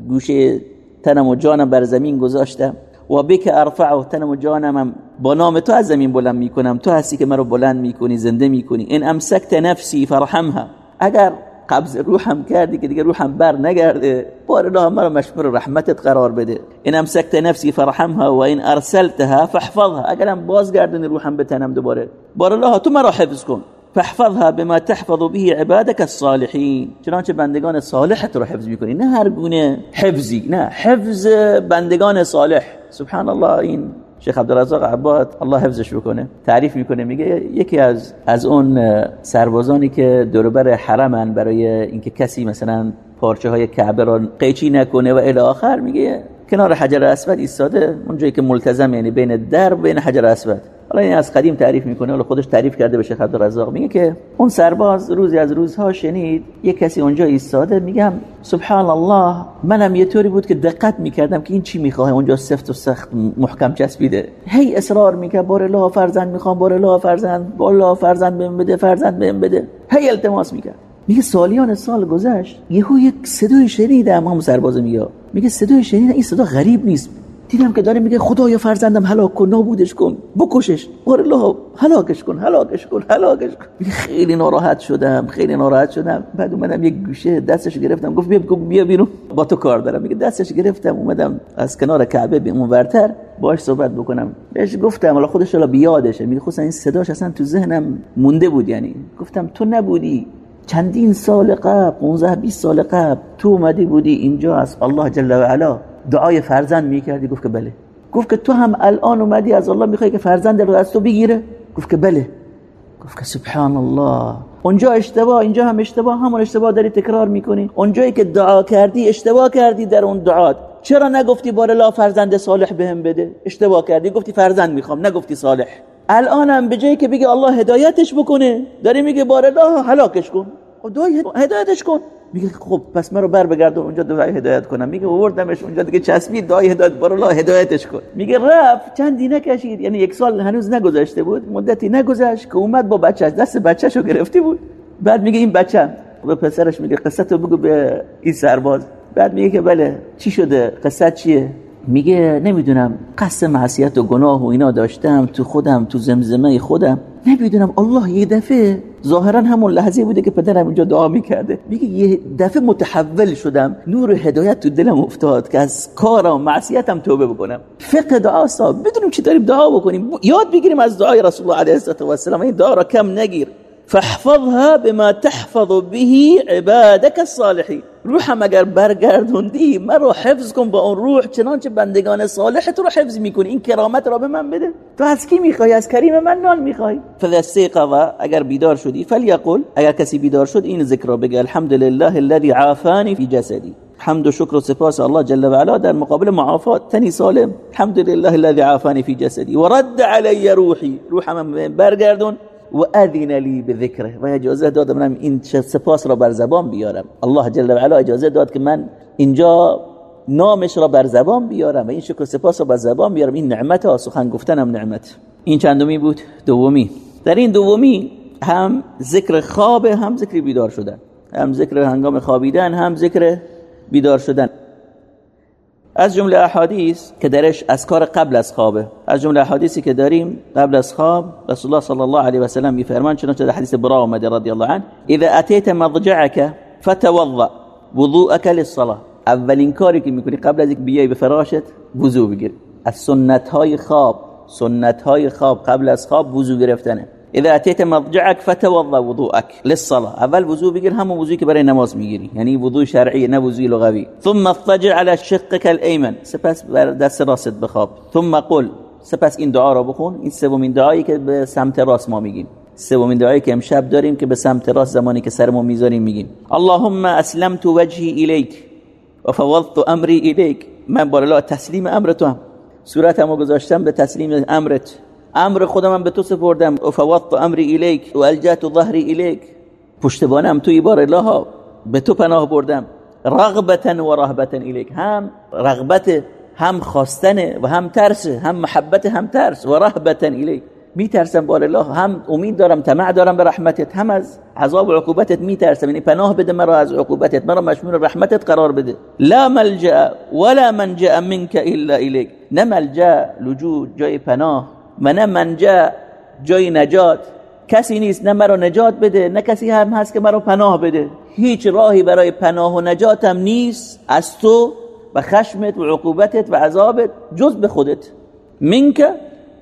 Speaker 1: گوشه تنم و جانم بر زمین گذاشتم. و بک ارفع تنم و جانم با نام تو از زمین بلند می‌کنم. تو هستی که مرا بلند می‌کنی زنده می‌کنی. ان امسکت نفسی فرحمها اگر قبض روحم کردی که دیگه روحم بر نگرده. بار الله مرا مشمور رحمتت قرار بده. این امسکت نفسی فرحمها و این ارسلتها فاحفظها. اگرم بازگردنی روحم بتنم دوباره. بار الله تو مرا حفظ کن. فاحفظها بما تحفظ به عبادك الصالحين چنانچه بندگان صالحت رو حفظ می‌کنی. نه هر گونه حفظی. نه حفظ بندگان صالح. سبحان الله این شیخ عبدالرزاق عباد الله حفظش بکنه تعریف می‌کنه میگه یکی از از اون سربازانی که دوربر حرمن برای اینکه کسی مثلا پارچه های کعبه را قیچی نکنه و الی آخر میگه کنار حجر اسود ایستاده اونجایی که ملتزم یعنی بین در بین حجر اسود. حالا این از قدیم تعریف می‌کنه حالا خودش تعریف کرده به شیخ عبدالرزاق. میگه که اون سرباز روزی از روزها شنید یه کسی اونجا ایستاده میگم سبحان الله منم یه طوری بود که دقت می‌کردم که این چی می‌خواه؟ اونجا سفت و سخت محکم چسبیده. هی اصرار می‌کرد بار الله فرزند می‌خوام بار الله فرزند بار الله فرزند بهم بده فرزند بهم بده. هی التماس می‌کرد. میگه سالیان سال گذشت یهو یک صدای شنیدم هم سرباز میگه میگه صدای شنیدم این صدا غریب نیست. دیدم که داره میگه خدایا فرزندم هلاک کن نابودش کن بکشش. بار الله هلاکش کن هلاکش کن هلاکش کن. خیلی ناراحت شدم خیلی ناراحت شدم. بعد اومدم یک گوشه دستش گرفتم. گفت بیا بیا بیرون. با تو کار دارم. میگه دستش گرفتم اومدم از کنار کعبه به اون ورتر باش صحبت بکنم. بهش گفتم حالا خودش حالا بیادشه. میگه خصوصا این صداش اصلا تو ذهنم مونده بود یعنی. گفتم تو نبودی. چندین سال قبل 15 20 سال قبل تو اومدی بودی اینجا از الله جل و علا. دعای فرزند می‌کردی گفت که بله. گفت که تو هم الان اومدی از الله می‌خوای که فرزند رو از تو بگیره؟ گفت که بله. گفت که سبحان الله اونجا اشتباه اینجا هم اشتباه همون اشتباه داری تکرار می‌کنی. اونجایی که دعا کردی اشتباه کردی در اون دعات. چرا نگفتی بار الله فرزند صالح بهم بده؟ اشتباه کردی. گفتی فرزند می‌خوام نگفتی صالح. الانم به جایی که بگی الله هدایتش بکنه داری میگه بار الله هلاکش کن. دعای هدایتش کن. میگه خب پس مرا بر بگردون اونجا دعای هدایت کنم. میگه آوردمش اونجا دیگه چسبید دعای هدایت بر الله هدایتش کن. میگه رفت چندی نکشید. یعنی یک سال هنوز نگذشته بود مدتی نگذشت که اومد با بچهش دست بچهشو گرفتی بود. بعد میگه این بچه به پسرش میگه قصه بگو به این سرباز. بعد میگه که بله چی شده؟ قصه چیه؟ میگه نمی‌دونم. قصد معصیت و گناه و اینا داشتم. تو خودم تو زمزمه خودم. نمی‌دونم. الله یه دفعه ظاهرا همون لحظه بوده که پدرم اینجا دعا می‌کرده. میگه یه دفعه متحول شدم. نور هدایت تو دلم افتاد که از کارم و معصیتم توبه بکنم. فقه دعا صاحب بدونیم چی داریم دعا بکنیم. یاد بگیریم از دعای رسول الله علیه السلام این دعا را کم نگیر. فاحفظها بما تحفظ به عبادك الصالحين روحم اگر برگردوندی مرا حفظ کن با اون روح چنانچه بندگان صالحت رو حفظ می‌کنی. این کرامت را به من بده. تو از کی می‌خوای؟ از کریم من نان می‌خوای. استيقظ اگر بیدار شدی فلیقل اگر کسی بیدار شد این ذکر را بگه الحمد لله الذي عافاني في جسدي حمد و شکر و سپاس الله جل و علا در مقابل معافات. تنی سالم. الحمد لله الذي عافاني في جسدي ورد علي روحي روحم برگردون. و اذن لی به ذکره و اجازه داد منم این سپاس را بر زبان بیارم. الله جل و علا اجازه داد که من اینجا نامش را بر زبان بیارم و این شکر سپاس را بر زبان بیارم. این نعمت ها سخن گفتنم نعمت. این چندمی بود؟ دومی. در این دومی هم ذکر خواب هم ذکر بیدار شدن. هم ذکر هنگام خوابیدن هم ذکر بیدار شدن. از جمله احادیث که درش از کار قبل از خوابه. از جمله احادیثی که داریم قبل از خواب رسول الله صلی الله علیه و سلم میفرمان چنانچه در حدیث برا اومده رضی الله عنه اذا اتیت مضجعك فتوضا وضوءك للصلاه اولین کاری که می‌کنی قبل از اینکه بیای به فراشت وضو بگیر. از سنت های خواب سنت های خواب قبل از خواب وضو گرفتنه. اذا اتيت مضجعك فتوضا وضوءك للصلاه اول وضو بگیر همون وضوئی که برای نماز می‌گیری یعنی وضو شرعی نه وضوی لغوی ثم اضطجع على شقك الايمن سپس بر دست راست بخواب. ثم قل. سپس این دعا را بخون. این سومین دعایی که به سمت راست ما میگیم. سومین دعایی که امشب داریم که به سمت راست زمانی که سرمو می‌ذاریم میگیم. اللهم اسلمت وجهي اليك وفوضت امري اليك من بالا تسلیم امر هم. صورتمو گذاشتم به تسلیم امرت. امر خودم به تو سپردم. فوضت امری الیک و الجت ظهری الیک. پشتبانم توی بار الله به تو پناه بردم. رغبتا و رهبتا الیک. هم رغبت هم خواستن و هم ترس هم محبت هم ترس و رهبتا الیک. میترسم بار الله هم امید دارم طمع دارم به رحمتت. هم از عذاب و عقوبتت میترسم. یعنی پناه بده مرا از عقوبتت. مرا مشمول رحمتت قرار بده. لا ملجا ولا منجا منك الا الیک. نه ملجا لجوء جای پناه. و نه منجع جای نجات. کسی نیست نه مرا نجات بده نه کسی هم هست که مرا پناه بده. هیچ راهی برای پناه و نجاتم نیست. از تو و خشمت و عقوبتت و عذابت جز به خودت. منک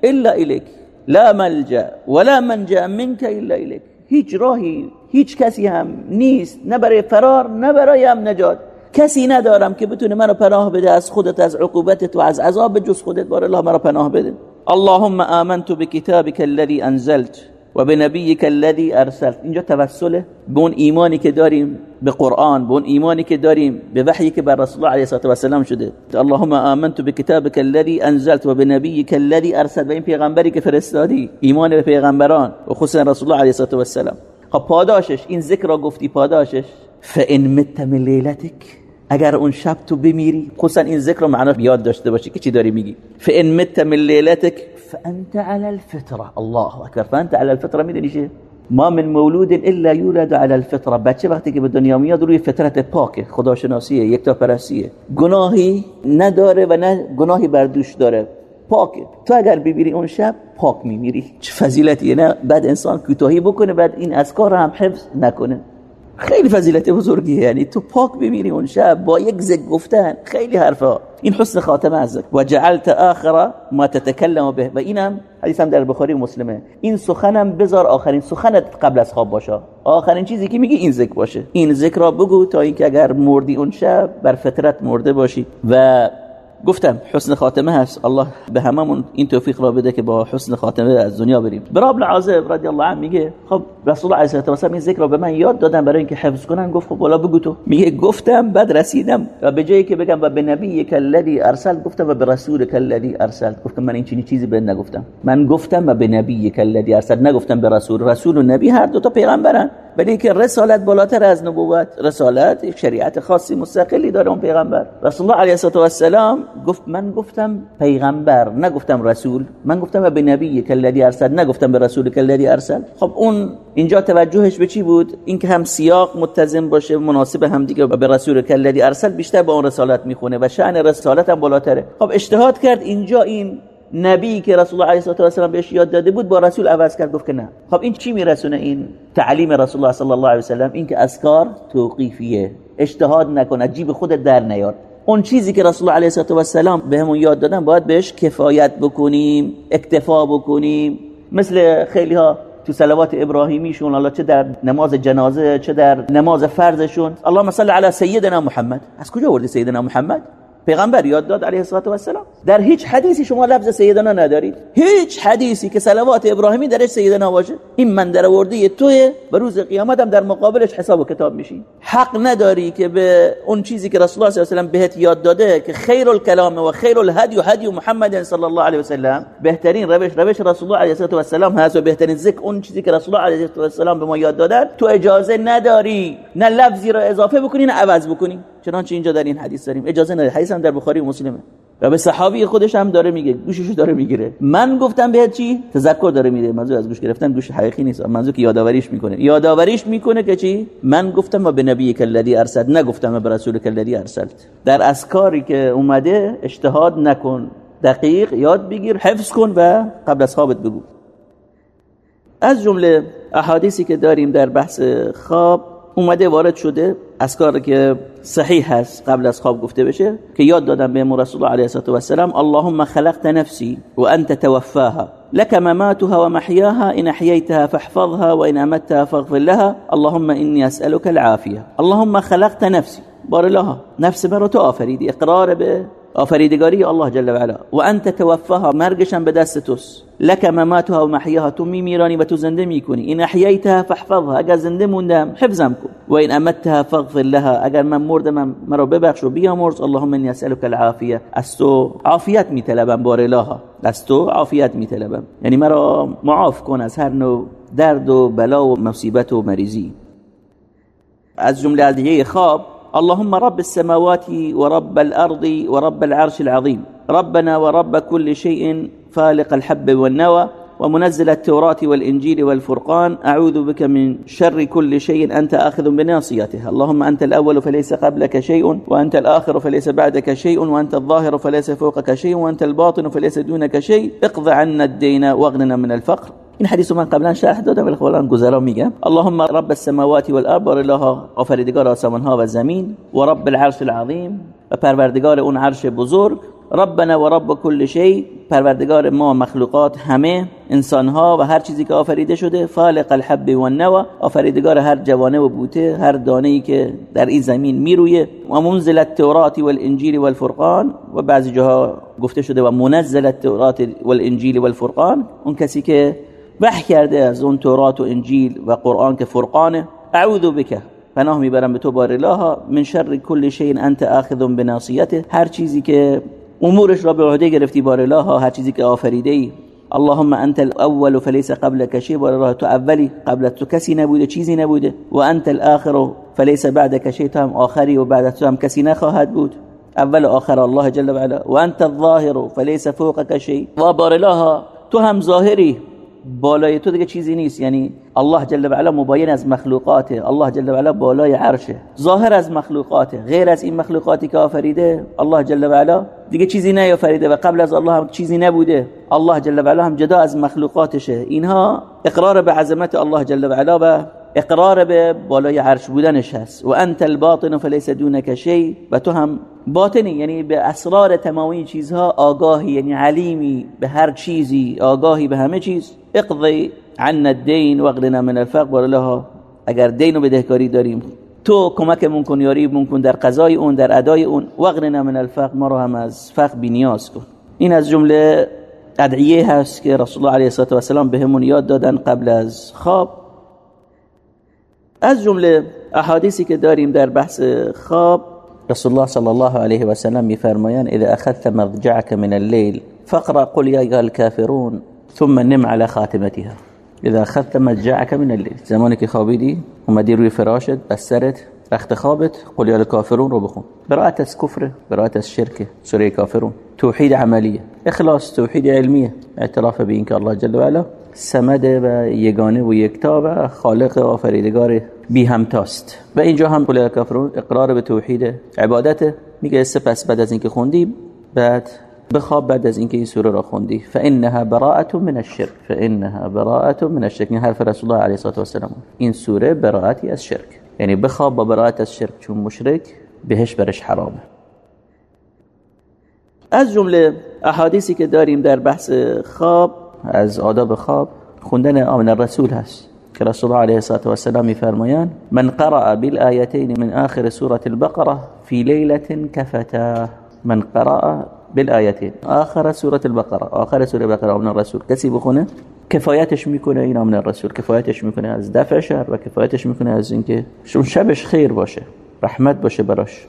Speaker 1: الا الیک. لا ملجا ولا منجا منک الا الیک. هیچ راهی هیچ کسی هم نیست. نه برای فرار نه برای هم نجات. کسی ندارم که بتونه منو پناه بده از خودت از عقوبتت و از عذاب جز خودت بار الله مرا پناه بده. اللهم آمنت بكتابك الذي انزلت و به نبیک الذی ارسلت. اینجا توسله به اون ایمانی که داریم به قرآن به اون ایمانی که داریم به وحی که بر رسول الله علیه و سلام شده. اللهم آمنت بکتابک الذی انزلت و به نبیک الذی ارسلت. و این پیغمبری که فرستادی ایمان به پیغمبران و خصوصا رسول الله علیه و سلام خب پاداشش این ذکر را گفتی پاداشش. فان مت من لیلتک اگر اون شب تو بمیری خصوصا این ذکر معنا یاد داشته باشی که چی داری میگی؟ فان مت من لیلتك فانت على الفطره الله اکبر. فانت على الفطره می‌دونی چه ما من مولود الا یولد على الفطره بچه وقتی که به دنیا میاد روی فطرت پاکه خداشناسیه یکتا پرستیه گناهی نداره و نه گناهی بر دوش داره. پاکه. تو اگر بمیری اون شب پاک میمیری. چه فضیلتیه نه؟ بعد انسان کوتاهی بکنه بعد این اذکار هم حفظ نکنه. خیلی فضیلت بزرگیه. یعنی تو پاک بمیری اون شب با یک زک گفتن. خیلی حرفا. این حسن خاتمه از و جعلت آخر ما تتکلم به. و اینم حدیث هم در بخاری و مسلمه. این سخنم بذار آخرین سخنت قبل از خواب باشه آخرین چیزی که میگی این ذکر باشه. این ذکر را بگو تا اینکه اگر مردی اون شب بر فطرت مرده باشی. و گفتم حسن خاتمه هست. الله به هممون این توفیق را بده که با حسن خاتمه از دنیا بریم. برا بن عازب رضی الله عنه میگه خب رسول الله علیه و این ذکر را به من یاد دادن برای اینکه حفظ کنن گفت خب والا بگو تو. میگه گفتم بعد رسیدم. و به جایی که بگم و به نبی کلذی ارسل گفتم و به رسول کلذی ارسل گفتم من این چنین چیزی به نگفتم. من گفتم و به نبی کلذی ارسل نگفتم به رسول. رسول و نبی هر دو تا پیغمبرن. ولی که رسالت بالاتر از نبوت رسالت یک شریعت خاصی مستقلی داره اون پیغمبر. رسول الله علیه و سلام گفت من گفتم پیغمبر نگفتم رسول. من گفتم به نبی کلذی ارسل نگفتم به رسول کلذی ارسل خب اون اینجا توجهش به چی بود؟ اینکه هم سیاق متزن باشه مناسب هم دیگه به رسول کلذی ارسل بیشتر با اون رسالت می‌خونه و شأن رسالت هم بالاتره. خب اجتهاد کرد اینجا این نبی که رسول الله علیه و سلم بهش یاد داده بود با رسول عوض کرد گفت که نه. خب این چی میرسونه؟ این تعلیم رسول الله صلی الله علیه و سلم این که اذکار توقیفیه. اجتهاد نکنه جیب خود در نیار. اون چیزی که رسول الله علیه و سلم بهمون یاد دادن باید بهش کفایت بکنیم اکتفا بکنیم. مثل خیلی ها تو صلوات ابراهیمیشون الله چه در نماز جنازه چه در نماز فرضشون. اللهم صل علی سیدنا محمد. از کجا وردی سیدنا محمد؟ پیغمبر یاد داد علیه السلام در هیچ حدیثی شما لفظ سیدنا ندارید. هیچ حدیثی که صلوات ابراهیمی درش سیدنا باشه این من در ورده توه. و روز قیامت هم در مقابلش حساب و کتاب میشی. حق نداری که به اون چیزی که رسول الله صلی الله علیه و بهت یاد داده که خیر الکلام و خیر الهدی و هدی محمد صلی الله علیه و سلم بهترین روش روش رسول الله علیه و سلام هست و بهترین ذکر اون چیزی که رسول الله علیه و سلام به ما یاد دادن. تو اجازه نداری. نه لفظی را اضافه بکنی نه عوض بکنی. چنانچه اینجا در این حدیث داریم. اجازه نداره حدیث هم در بخاری و مسلمه. و به صحابی خودش هم داره میگه. گوششو داره می‌گیره. من گفتم بهت چی؟ تذکر داره میده. منظور از گوش گرفتن گوش حقیقی نیست. منظور که یادآوریش می‌کنه. یادآوریش می‌کنه که چی؟ من گفتم و به نبی کلذی ارسل نگفتم و به رسول کلذی ارسلت. در اسکاری که اومده اجتهاد نکن. دقیق یاد بگیر. حفظ کن و قبل از خوابت بگو. از جمله احادیثی که داریم در بحث خواب اومده وارد شده از کاری که صحیح هست قبل از خواب گفته بشه که یاد دادم به رسول الله علیه و السلام اللهم خلقت نفسی و انت توفاها لك مماتها ومحياها إن أحييتها فاحفظها وإن أمتها فاغفر لها اللهم إني أسألك العافية اللهم خلقت نفسي بار الله نفس مرا تو آفریدی اقرار به آفریدگاری الله جل و علا. و انت توفاها مرگشم به دست لك مماتها و محیاها تو میمیرانی و تو زنده می‌کنی. این احییتها فاحفظها اگر زنده موندم حفظم کن. و این امتها فاغفر لها اگر من مردم مرا ببخش و بیامرز. اللهم انی اسالک العافیه. از تو عافیت میطلبم بار الها از تو عافیت میطلبم. یعنی مرا معاف کن از هر نوع درد و بلا و مصیبت و مریضی. از جمله ادعیه خواب اللهم رب السماوات ورب الأرض ورب العرش العظيم. ربنا ورب كل شيء فالق الحب والنوى ومنزل التوراة والإنجيل والفرقان. أعوذ بك من شر كل شيء. أنت آخذ بناصيته. اللهم أنت الأول فليس قبلك شيء وأنت الآخر فليس بعدك شيء وأنت الظاهر فليس فوقك شيء وأنت الباطن فليس دونك شيء. اقض عنا الدين واغننا من الفقر. این حدیث من قبلا شرح دادم ولی خب گذرا میگم. اللهم رب السماوات والارض الله آفریدگار آسمان ها و زمین و رب العرش العظیم و پروردگار اون عرش بزرگ. ربنا و رب کل شی پروردگار ما مخلوقات همه انسان ها و هر چیزی که آفریده شده فالق الحب و النوا آفریدگار هر جوانه و بوته هر دانه ای که در این زمین میرویه. و منزل التورات والانجیل والفرقان و بعضی جاها گفته شده و منزل التورات والانجیل والفرقان. اون کسی که وحی کرده از اون تورات و انجیل و قرآن که فرقانه. اعوذ بک. پناه می‌برم به تو بار الله من شر کل شیء انت آخذ بناصیته. هر چیزی که امورش را به عهده گرفتی بار الله هر چیزی که آفریده ای. اللهم انت الاول فليس قبلك شيء بار الله تو اولی. قبل تو کسی نبوده چیزی نبوده. و انت الاخر فليس بعدك شيء تو هم آخری و بعد تو هم کسی نخواهد بود. اول آخر الله جل و علا. و انت الظاهر فليس فوقك شيء و بار الله تو هم ظاهری. بالای تو دیگه چیزی نیست. یعنی الله جل و علا مباین از مخلوقاته. الله جل و علا بالای عرشه. ظاهر از مخلوقاته. غیر از این مخلوقاتی که آفریده الله جل و علا دیگه چیزی نیافریده و قبل از الله هم چیزی نبوده. الله جل و علا هم جدا از مخلوقاتشه. اینها اقرار به عظمت الله جل و علا و اقرار به بالای عرش بودنش هست. و انت الباطن فلیس دونک شی و تو هم باطنی یعنی به اسرار تمامی چیزها آگاهی یعنی علیمی به هر چیزی آگاهی به همه چیز. اقضی عنا الدین واغننا من الفقر لها اگر دین و بدهکاری داریم تو کمکمون کن یاریمون کن در قضای اون در ادای اون. واغننا من الفقر ما رو هم از فقر بینیاز کن. این از جمله ادعیه هست که رسول الله علیه و سلام بهمون یاد دادن قبل از خواب. از جمله احادیثی که داریم در بحث خواب رسول الله صلی الله علیه و سلم میفرمایند اذا اخذت مضجعك من الليل فاقرأ قل يا أيها الكافرون ثم نم على خاتمتها. اذا اخذت مضجعك من الليل. زمانی که خوابیدی اومدی روی فراشت بسترت رخت خوابت قل یا الکافرون رو بخون. برایت از کفر برایت از شرک سوره کافرون. توحید عملیه. اخلاص توحید علمیه. اعتراف به اینکه الله جل و علا سمد و یگانه و یکتا و خالق آفریدگار بی همتاست. و اینجا هم قل کافرون اقرار به توحید عبادت. میگه سپس بعد از اینکه خوندی بعد بخواب بعد از اینکه این سوره را خوندی. فانها براءه من الشرك. فانها براءه من الشرك. این حرف رسول الله علیه و سلم این سوره براءتی از شرک. یعنی بخواب با براءت از شرک چون مشرک بهش برش حرامه. از جمله احادیثی که داریم در بحث خواب از آداب خواب خوندن آمن الرسول هست که رسول الله علیه الصلاة و السلام میفرمایند من قرأ بالآیتین من آخر سورة البقرة في ليله كفتا من قرأ بالآیتین. آخر سورة البقرة. آخر سورة البقره آمن الرسول. کسی بخونه؟ کفایتش میکنه این آمن الرسول. کفایتش میکنه از دفع شر و کفایتش میکنه از اینکه شبش خیر باشه رحمت باشه براش.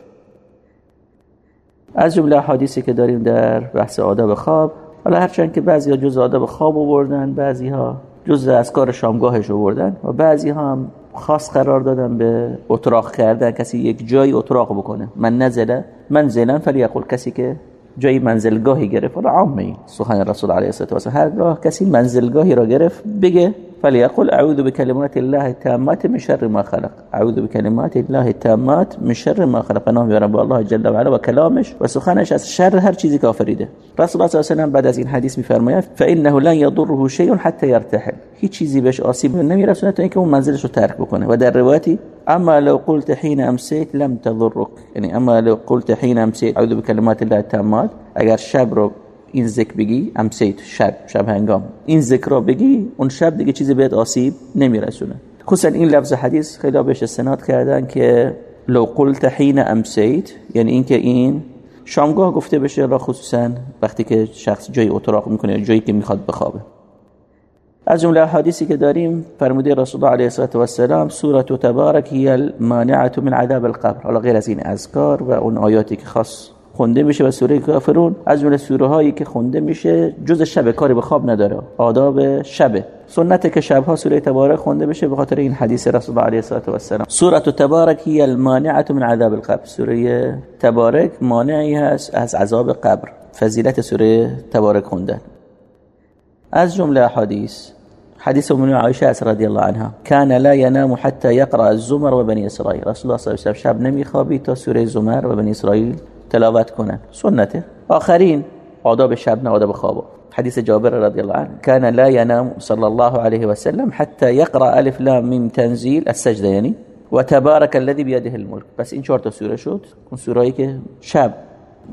Speaker 1: از جمله حدیثی که داریم در بحث آداب خواب حالا هرچند که بعضی ها جز آداب خواب آوردن بعضی ها جز از کار شامگاهش آوردن و بعضی ها هم خاص قرار دادن به اتراق کردن کسی یک جای اتراق بکنه. من نزله منزلا فلیقول کسی که جای منزلگاهی گرفت. حالا عامه سخن رسول علیه السلام هر راه کسی منزلگاهی را گرفت بگه فليقل اعوذ بكلمات الله التامات من شر ما خلق. اعوذ بكلمات الله التامات من شر ما خلق. پناه می‌برم الله جل و علا و کلامش شر هر چیزی که آفریده رسول الله صلی الله علیه و بعد از این حدیث میفرماید فانه لن يضره شيء حتى يرتحل هیچ چیزی بهش آسیب نمیرسونه تا اینکه اون منزلش رو ترک بکنه. و در روایتی اما لو قلت حين امسيت لم تضرك يعني اما لو قلت حين امسيت اعوذ بكلمات الله التامات اگر شب رو این ذکر بگی امسیت شب شب هنگام. این ذکر را بگی اون شب دیگه چیزی بهت آسیب نمیرسونه. خصوصا این لفظ حدیث خیلی بهش استناد کردن که لو قلت حین امسیت یعنی اینکه این شامگاه گفته بشه را خصوصا وقتی که شخص جای اتراق می‌کنه جایی که می‌خواد بخوابه. از جمله حدیثی که داریم فرموده رسول الله علیه و السلام سوره تبارک هی المانعه من عذاب القبر. حالا غیر از این اذکار و اون آیاتی که خاص خونده میشه و سوره کافرون از جمله سوره هایی که خونده میشه جز شب کاری به خواب نداره. آداب شبه سنت که شبها سوره تبارک خونده بشه به خاطر این حدیث رسول الله علیه و السلام سوره تبارک هی المانعه من عذاب القبر. سوره تبارک مانعی هست از عذاب قبر. فضیلت سوره تبارک خوندن از جمله حدیث. حديث من عائشة رضي الله عنها. كان لا ينام حتى يقرأ الزمر وبني إسرائيل رسول الله صلى الله عليه وسلم شب نمیخوابی تا سوره زمر و بنی اسرائیل تلاوت کنن. سنته. آخرین آداب شب نه آداب خواب حديث جابر رضي الله عنه. كان لا ينام صلى الله عليه وسلم حتى يقرأ ألف لام من تنزيل السجدة يعني وتبارك الذي بيده الملك بس این چهار تا سوره شد. اون سورهایی که شب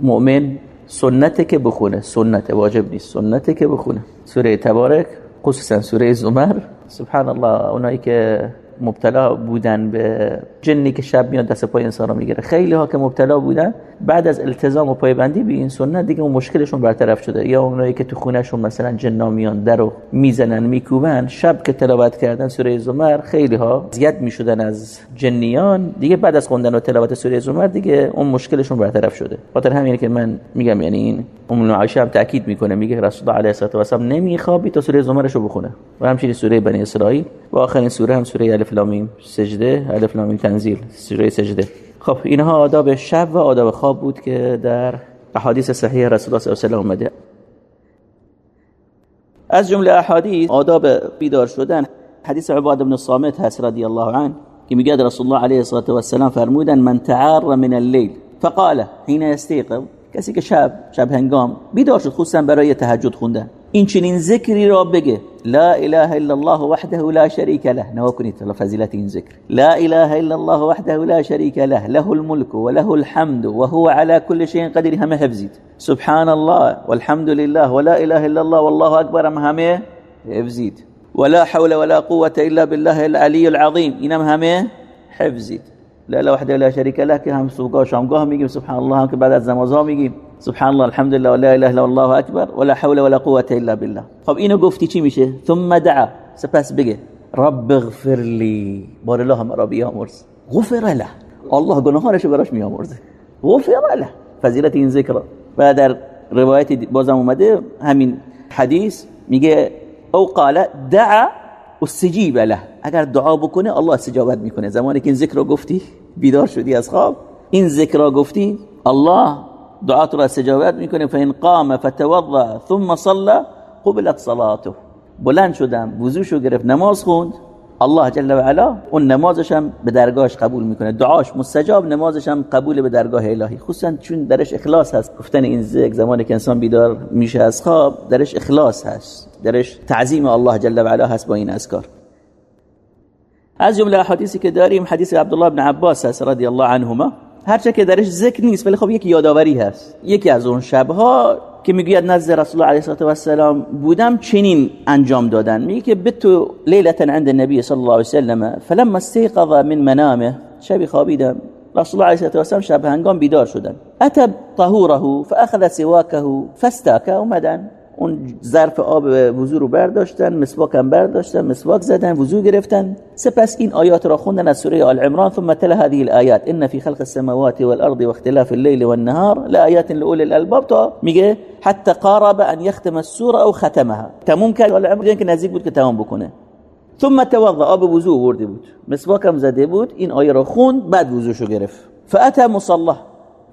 Speaker 1: مؤمن سنته که بخونه. سنت واجب نیست. سنته که بخونه. سوره تبارک خصوصا سوره زمر. سبحان الله. اونایی که مبتلا بودن به جنی که شب میاد دست پای انسان رو می‌گیره. خیلی ها که مبتلا بودن بعد از التزام و پایبندی به این سنت دیگه اون مشکلشون برطرف شده. یا اونایی که تو خونهشون مثلا جنا میان درو می‌زنن میکوبن شب که تلاوت کردن سوره زمر خیلی ها زیاد می‌شدن از جنیان. دیگه بعد از خوندن و تلاوت سوره زمر دیگه اون مشکلشون برطرف شده. خاطر همینه که من میگم یعنی این ام عایشه هم تاکید می‌کنه میگه رسول الله علیه و سلم نمیخوابی تا سوره زمرش رو بخونه. و همچنین سوره بنی اسرائیل و آخرین سوره هم سوره الف لام سجده الف لام تنزیل سوره سجده. خب اینها آداب شب و آداب خواب بود که در احادیث صحیح رسول الله صلی الله علیه و اومده. از جمله احادیث آداب بیدار شدن حدیث عباد بن الصامت هست رضی الله عنه که میگه رسول الله علیه الصلاه و السلام فرمودن من تعار من الليل فقال حين يستيقظ کسی که شب شب هنگام بیدار شد خصوصا برای تهجد خوندن. این چنین ذکری را بگه لا إله إلا الله وحده لا شريك له. نوا فضیلت این ذکر لا إله إلا الله وحده لا شريك له. له الملك وله الحمد وهو على كل شيء قدير. همه حفظید سبحان الله والحمد لله ولا إله إلا الله والله أكبر. همه حفظید ولا حول ولا قوة إلا بالله العلي العظيم. اینم همه حفظید لا لا وحده لا شريك له. که هم صبح و شامگاه میگیم. سبحان الله هم که بعد از نماز میگیم. سبحان الله الحمد لله ولا اله الا الله اكبر ولا حول ولا قوه الا بالله خب اینو گفتی چی میشه ثم دعا سپس بگه رب اغفر لي بار الله مرا بیامرز غفر له الله گناهانش براش میامرزه غفر له فضیلت این ذکر و در روایت بازم اومده همین حدیث میگه او قال دعا استجیب له اگر دعا بکنه الله استجابت می‌کنه زمانی که این ذکر رو گفتی بیدار شدی از خواب این ذکر رو گفتی الله دعات را استجابت می‌کنه فان قام فتوضا ثم صلى قبلت صلاته. بلند شدم وضوشو گرفت نماز خوند. الله جل و علا اون نمازش هم به درگاهش قبول می‌کنه. دعاش مستجاب نمازش هم قبول به درگاه الهی. خصوصا چون درش اخلاص هست. گفتن این ذکر زمانی که انسان بیدار میشه از خواب درش اخلاص هست. درش تعظیم الله جل و علا هست با این اذکار. از جمله احادیثی که داریم حدیث عبدالله بن عباس هست رضی الله عنهما. هرچه که درش ذکر نیست ولی خب یک یادآوری هست. یکی از اون شبها که می‌گوید نزد رسول الله علیه و السلام بودم چنین انجام دادن. میگه که بتو لیلتا عند النبی صلی الله علیه وسلم فلما استيقظ من منامه شبی خوابیدم. رسول الله علیه و السلام شب هنگام بیدار شدن. اتى طهوره فاخذ سواكه فاستاك اومدن. اون ظرف آب وضو رو برداشتن مسواک هم برداشتن مسواک زدن وضو گرفتن. سپس این آیات را خوندن از سوره آل عمران ثم تلا هذه الآیات. ان في خلق السماوات والارض واختلاف الليل والنهار لآیات لأولی الالباب تا میگه حتی قارب ان يختم السوره او ختمها. تموم کرد. آل عمران که نزدیک بود که تمام بکنه. ثم توضا آب وضو ورده بود. مسواک هم زده بود. این آیه را خوند بعد وضوشو گرفت. فاتى مصلى.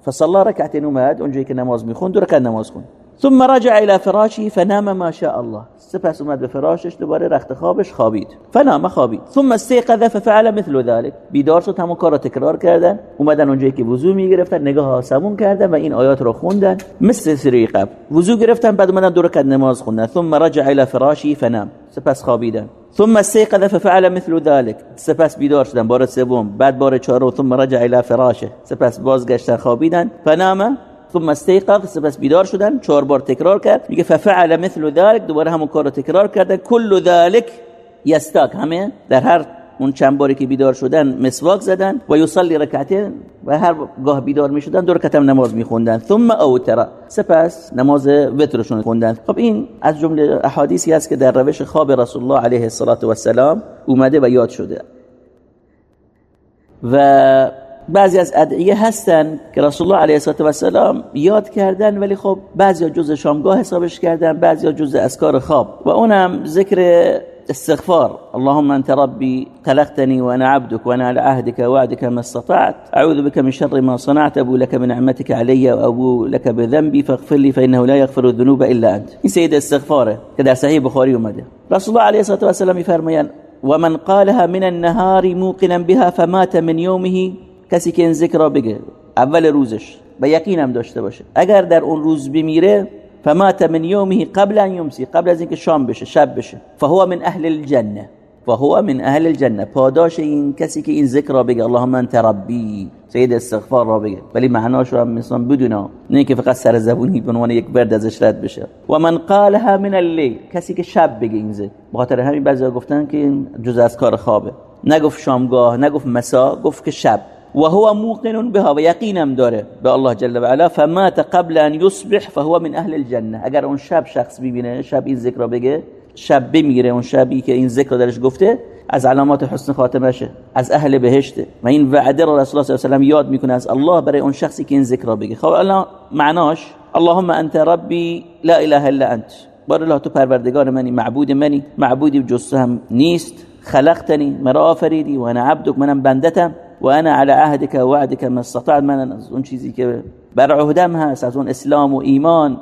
Speaker 1: فصلى ركعتين اومد. اونجایی که نماز می‌خوند دو رکعت نماز خوند ثم رجع الى فراشه فنام ما شاء الله. سپس اومد به فراشش دوباره رخت خوابش خوابید. فنام خوابید. ثم استيقظ ففعل مثل ذلك. بیدار شد همون کار رو تکرار کردن. اومدن اونجایی که وضو می‌گرفتن نگاه آسمون کردن و این آیات رو خوندن. مثل سری قبل. وضو گرفتن بعد اومدن دو رکعت نماز خوندن. ثم رجع الى فراشه فنام. سپس خوابیدن. ثم استيقظ ففعل مثل ذلك. سپس بیدار شدن بار سوم. بعد بار چهارم ثم رجع الى فراشه. سپس بازگشتن خوابیدن. فنام ثم استيقظ سپس بیدار شدن چهار بار تکرار کرد. میگه ففعل مثل ذلك دوباره همون کار تکرار کردن. کل ذلك یستاک همه در هر اون چند باری که بیدار شدن مسواک زدن و یصلی رکعتین و هر گاه بیدار می شدن دو رکعت نماز می خوندن ثم اوتر. سپس نماز وترشون خوندن. خب این از جمله احادیثی است که در روش خواب رسول الله علیه الصلاه و السلام اومده و یاد شده. و بعضی از ادعیه هستن که رسول الله علیه و السلام یاد کردن ولی خب بعضی جز شامگاه حسابش کردن بعضی جز اسکار خواب. و اونم ذکر استغفار. اللهم انت ربي خلقتني وانا عبدك وانا على عهدك ووعدك ما استطعت. اعوذ بك من شر ما صنعت ابو لك بنعمتك علي وابو لك بذنبي فاغفر لي فانه لا يغفر الذنوب الا انت. این سید استغفاره که در صحیح بخاری اومده. رسول الله علیه و السلام میفرمایند ومن قالها من النهار موقنا بها فمات من يومه کسی که این ذکر را بگه اول روزش و یقینم داشته باشه. اگر در اون روز بمیره فمات من يومه قبل ان يمسي قبل از اینکه شام بشه شب بشه. فهو من اهل الجنه. فهو من اهل الجنه. پاداش این کسی که این ذکر را بگه اللهم انت ربی. سید استغفار را بگه. ولی معناش رو هم مثلا بدونه. نه که فقط سر زبونی به عنوان یک برد ازش رد بشه. و من قالها من الليل کسی که شب بگه این ذکر. بخاطر همین بعضی گفتن که جز از کار خوابه. نگفت شامگاه نگفت مسا گفت که شب. وهو موقن بها و یقینم داره به الله جل و علا. فمات قبل ان يصبح فهو من اهل الجنه. اگر اون شب شخص ببینه شب این ذکر رو بگه شب بمیره اون شبی که این ذکر درش گفته از علامات حسن خاتمشه از اهل بهشته. و این وعده رو رسول الله صلی الله علیه و یاد می‌کنه از الله برای اون شخصی که این ذکر رو بگه. خب الان معناش اللهم انت ربی لا اله الا انت. بار الله تو پروردگار منی معبود منی. معبودی جز هم نیست. خلقتنی مرا آفریدی و انا عبدک منم بندتم. و انا على عهدك و وعدك ما استطعت من از اون چیزی که بر عهدم هست از اون اسلام و ایمان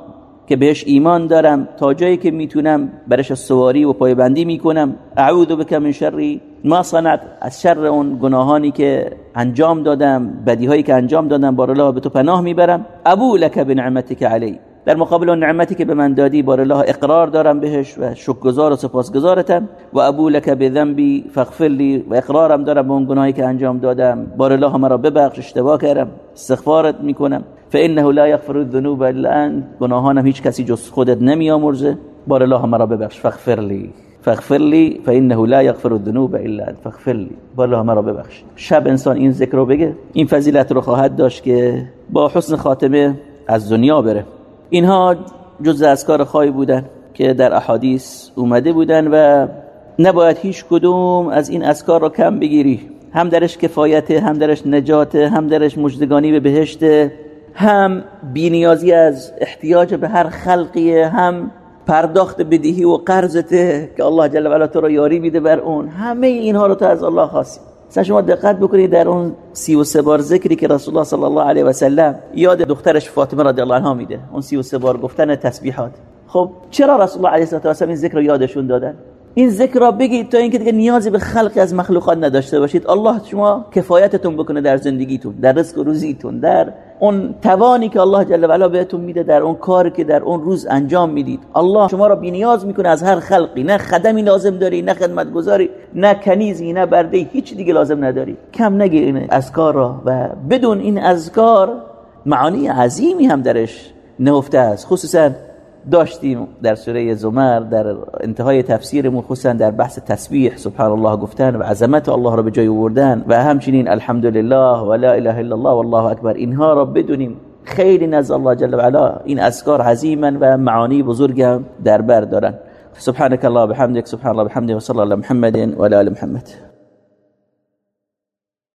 Speaker 1: که بهش ایمان دارم تا جایی که می‌تونم برش سواری و پایبندی می‌کنم اعوذ بک من شر ما صنعت از شر اون گناهانی که انجام دادم بدی هایی که انجام دادم بار الله به تو پناه می‌برم ابو لک بنعمتک علی در مقابل اون نعمتی که به من دادی بار الله اقرار دارم بهش و شکرگزار و سپاسگزارتم. و ابو لک بذنبی فاغفر لی و اقرارم دارم به اون گناهی که انجام دادم. بار الله مرا ببخش اشتباه کردم استغفارت می‌کنم. فانه لا یغفر الذنوب الا انت. گناهانم هیچ کسی جز خودت نمیامرزه بار الله مرا ببخش. فاغفر لی. فاغفر لی فانه لا یغفر الذنوب الا انت. فاغفر لی. بار الله مرا ببخش. شب انسان این ذکر رو بگه. این فضیلت رو خواهد داشت که با حسن خاتمه از دنیا بره. اینها جز اذکار خواهی بودن که در احادیث اومده بودن و نباید هیچ کدوم از این اذکار رو کم بگیری. هم درش کفایت هم درش نجات هم درش مجدگانی به بهشت هم بینیازی از احتیاج به هر خلقی هم پرداخت بدهی و قرضته که الله جل و علا تو رو یاری میده بر اون. همه اینها رو تو از الله خواستی مثلا شما دقت بکنید در اون سی و سه بار ذکری که رسول الله صلی الله علیه و سلم یاد دخترش فاطمه رضی الله عنها میده. اون سی و سه بار گفتن تسبیحات. خب چرا رسول الله علیه و سلم این ذکر رو یادشون دادن؟ این ذکر را بگید تا اینکه دیگه نیازی به خلقی از مخلوقات نداشته باشید. الله شما کفایتتون بکنه در زندگیتون در رزق و روزیتون در اون توانی که الله جل و علا بهتون میده در اون کاری که در اون روز انجام می‌دید. الله شما را نیاز می‌کنه از هر خلقی. نه خدمی لازم داری نه خدمتگذاری نه کنیزی نه برده هیچ دیگه لازم نداری. کم نگیر این اذکار را و بدون این اذکار معانی عظیمی هم درش نهفته است. خصوصا داشتیم در سوره زمر در انتهای تفسیرمون خصوصا در بحث تسبیح سبحان الله گفتن و عظمت الله را به جای آوردن و همچنین الحمدلله و لا اله الا الله والله اکبر. اینها را بدونیم. خیلی نزد الله جل و علا. این اذکار عظیما و معانی بزرگ در بر دارن. سبحانك الله بحمدك سبحان الله بحمده وصلى الله محمد وعلى محمد.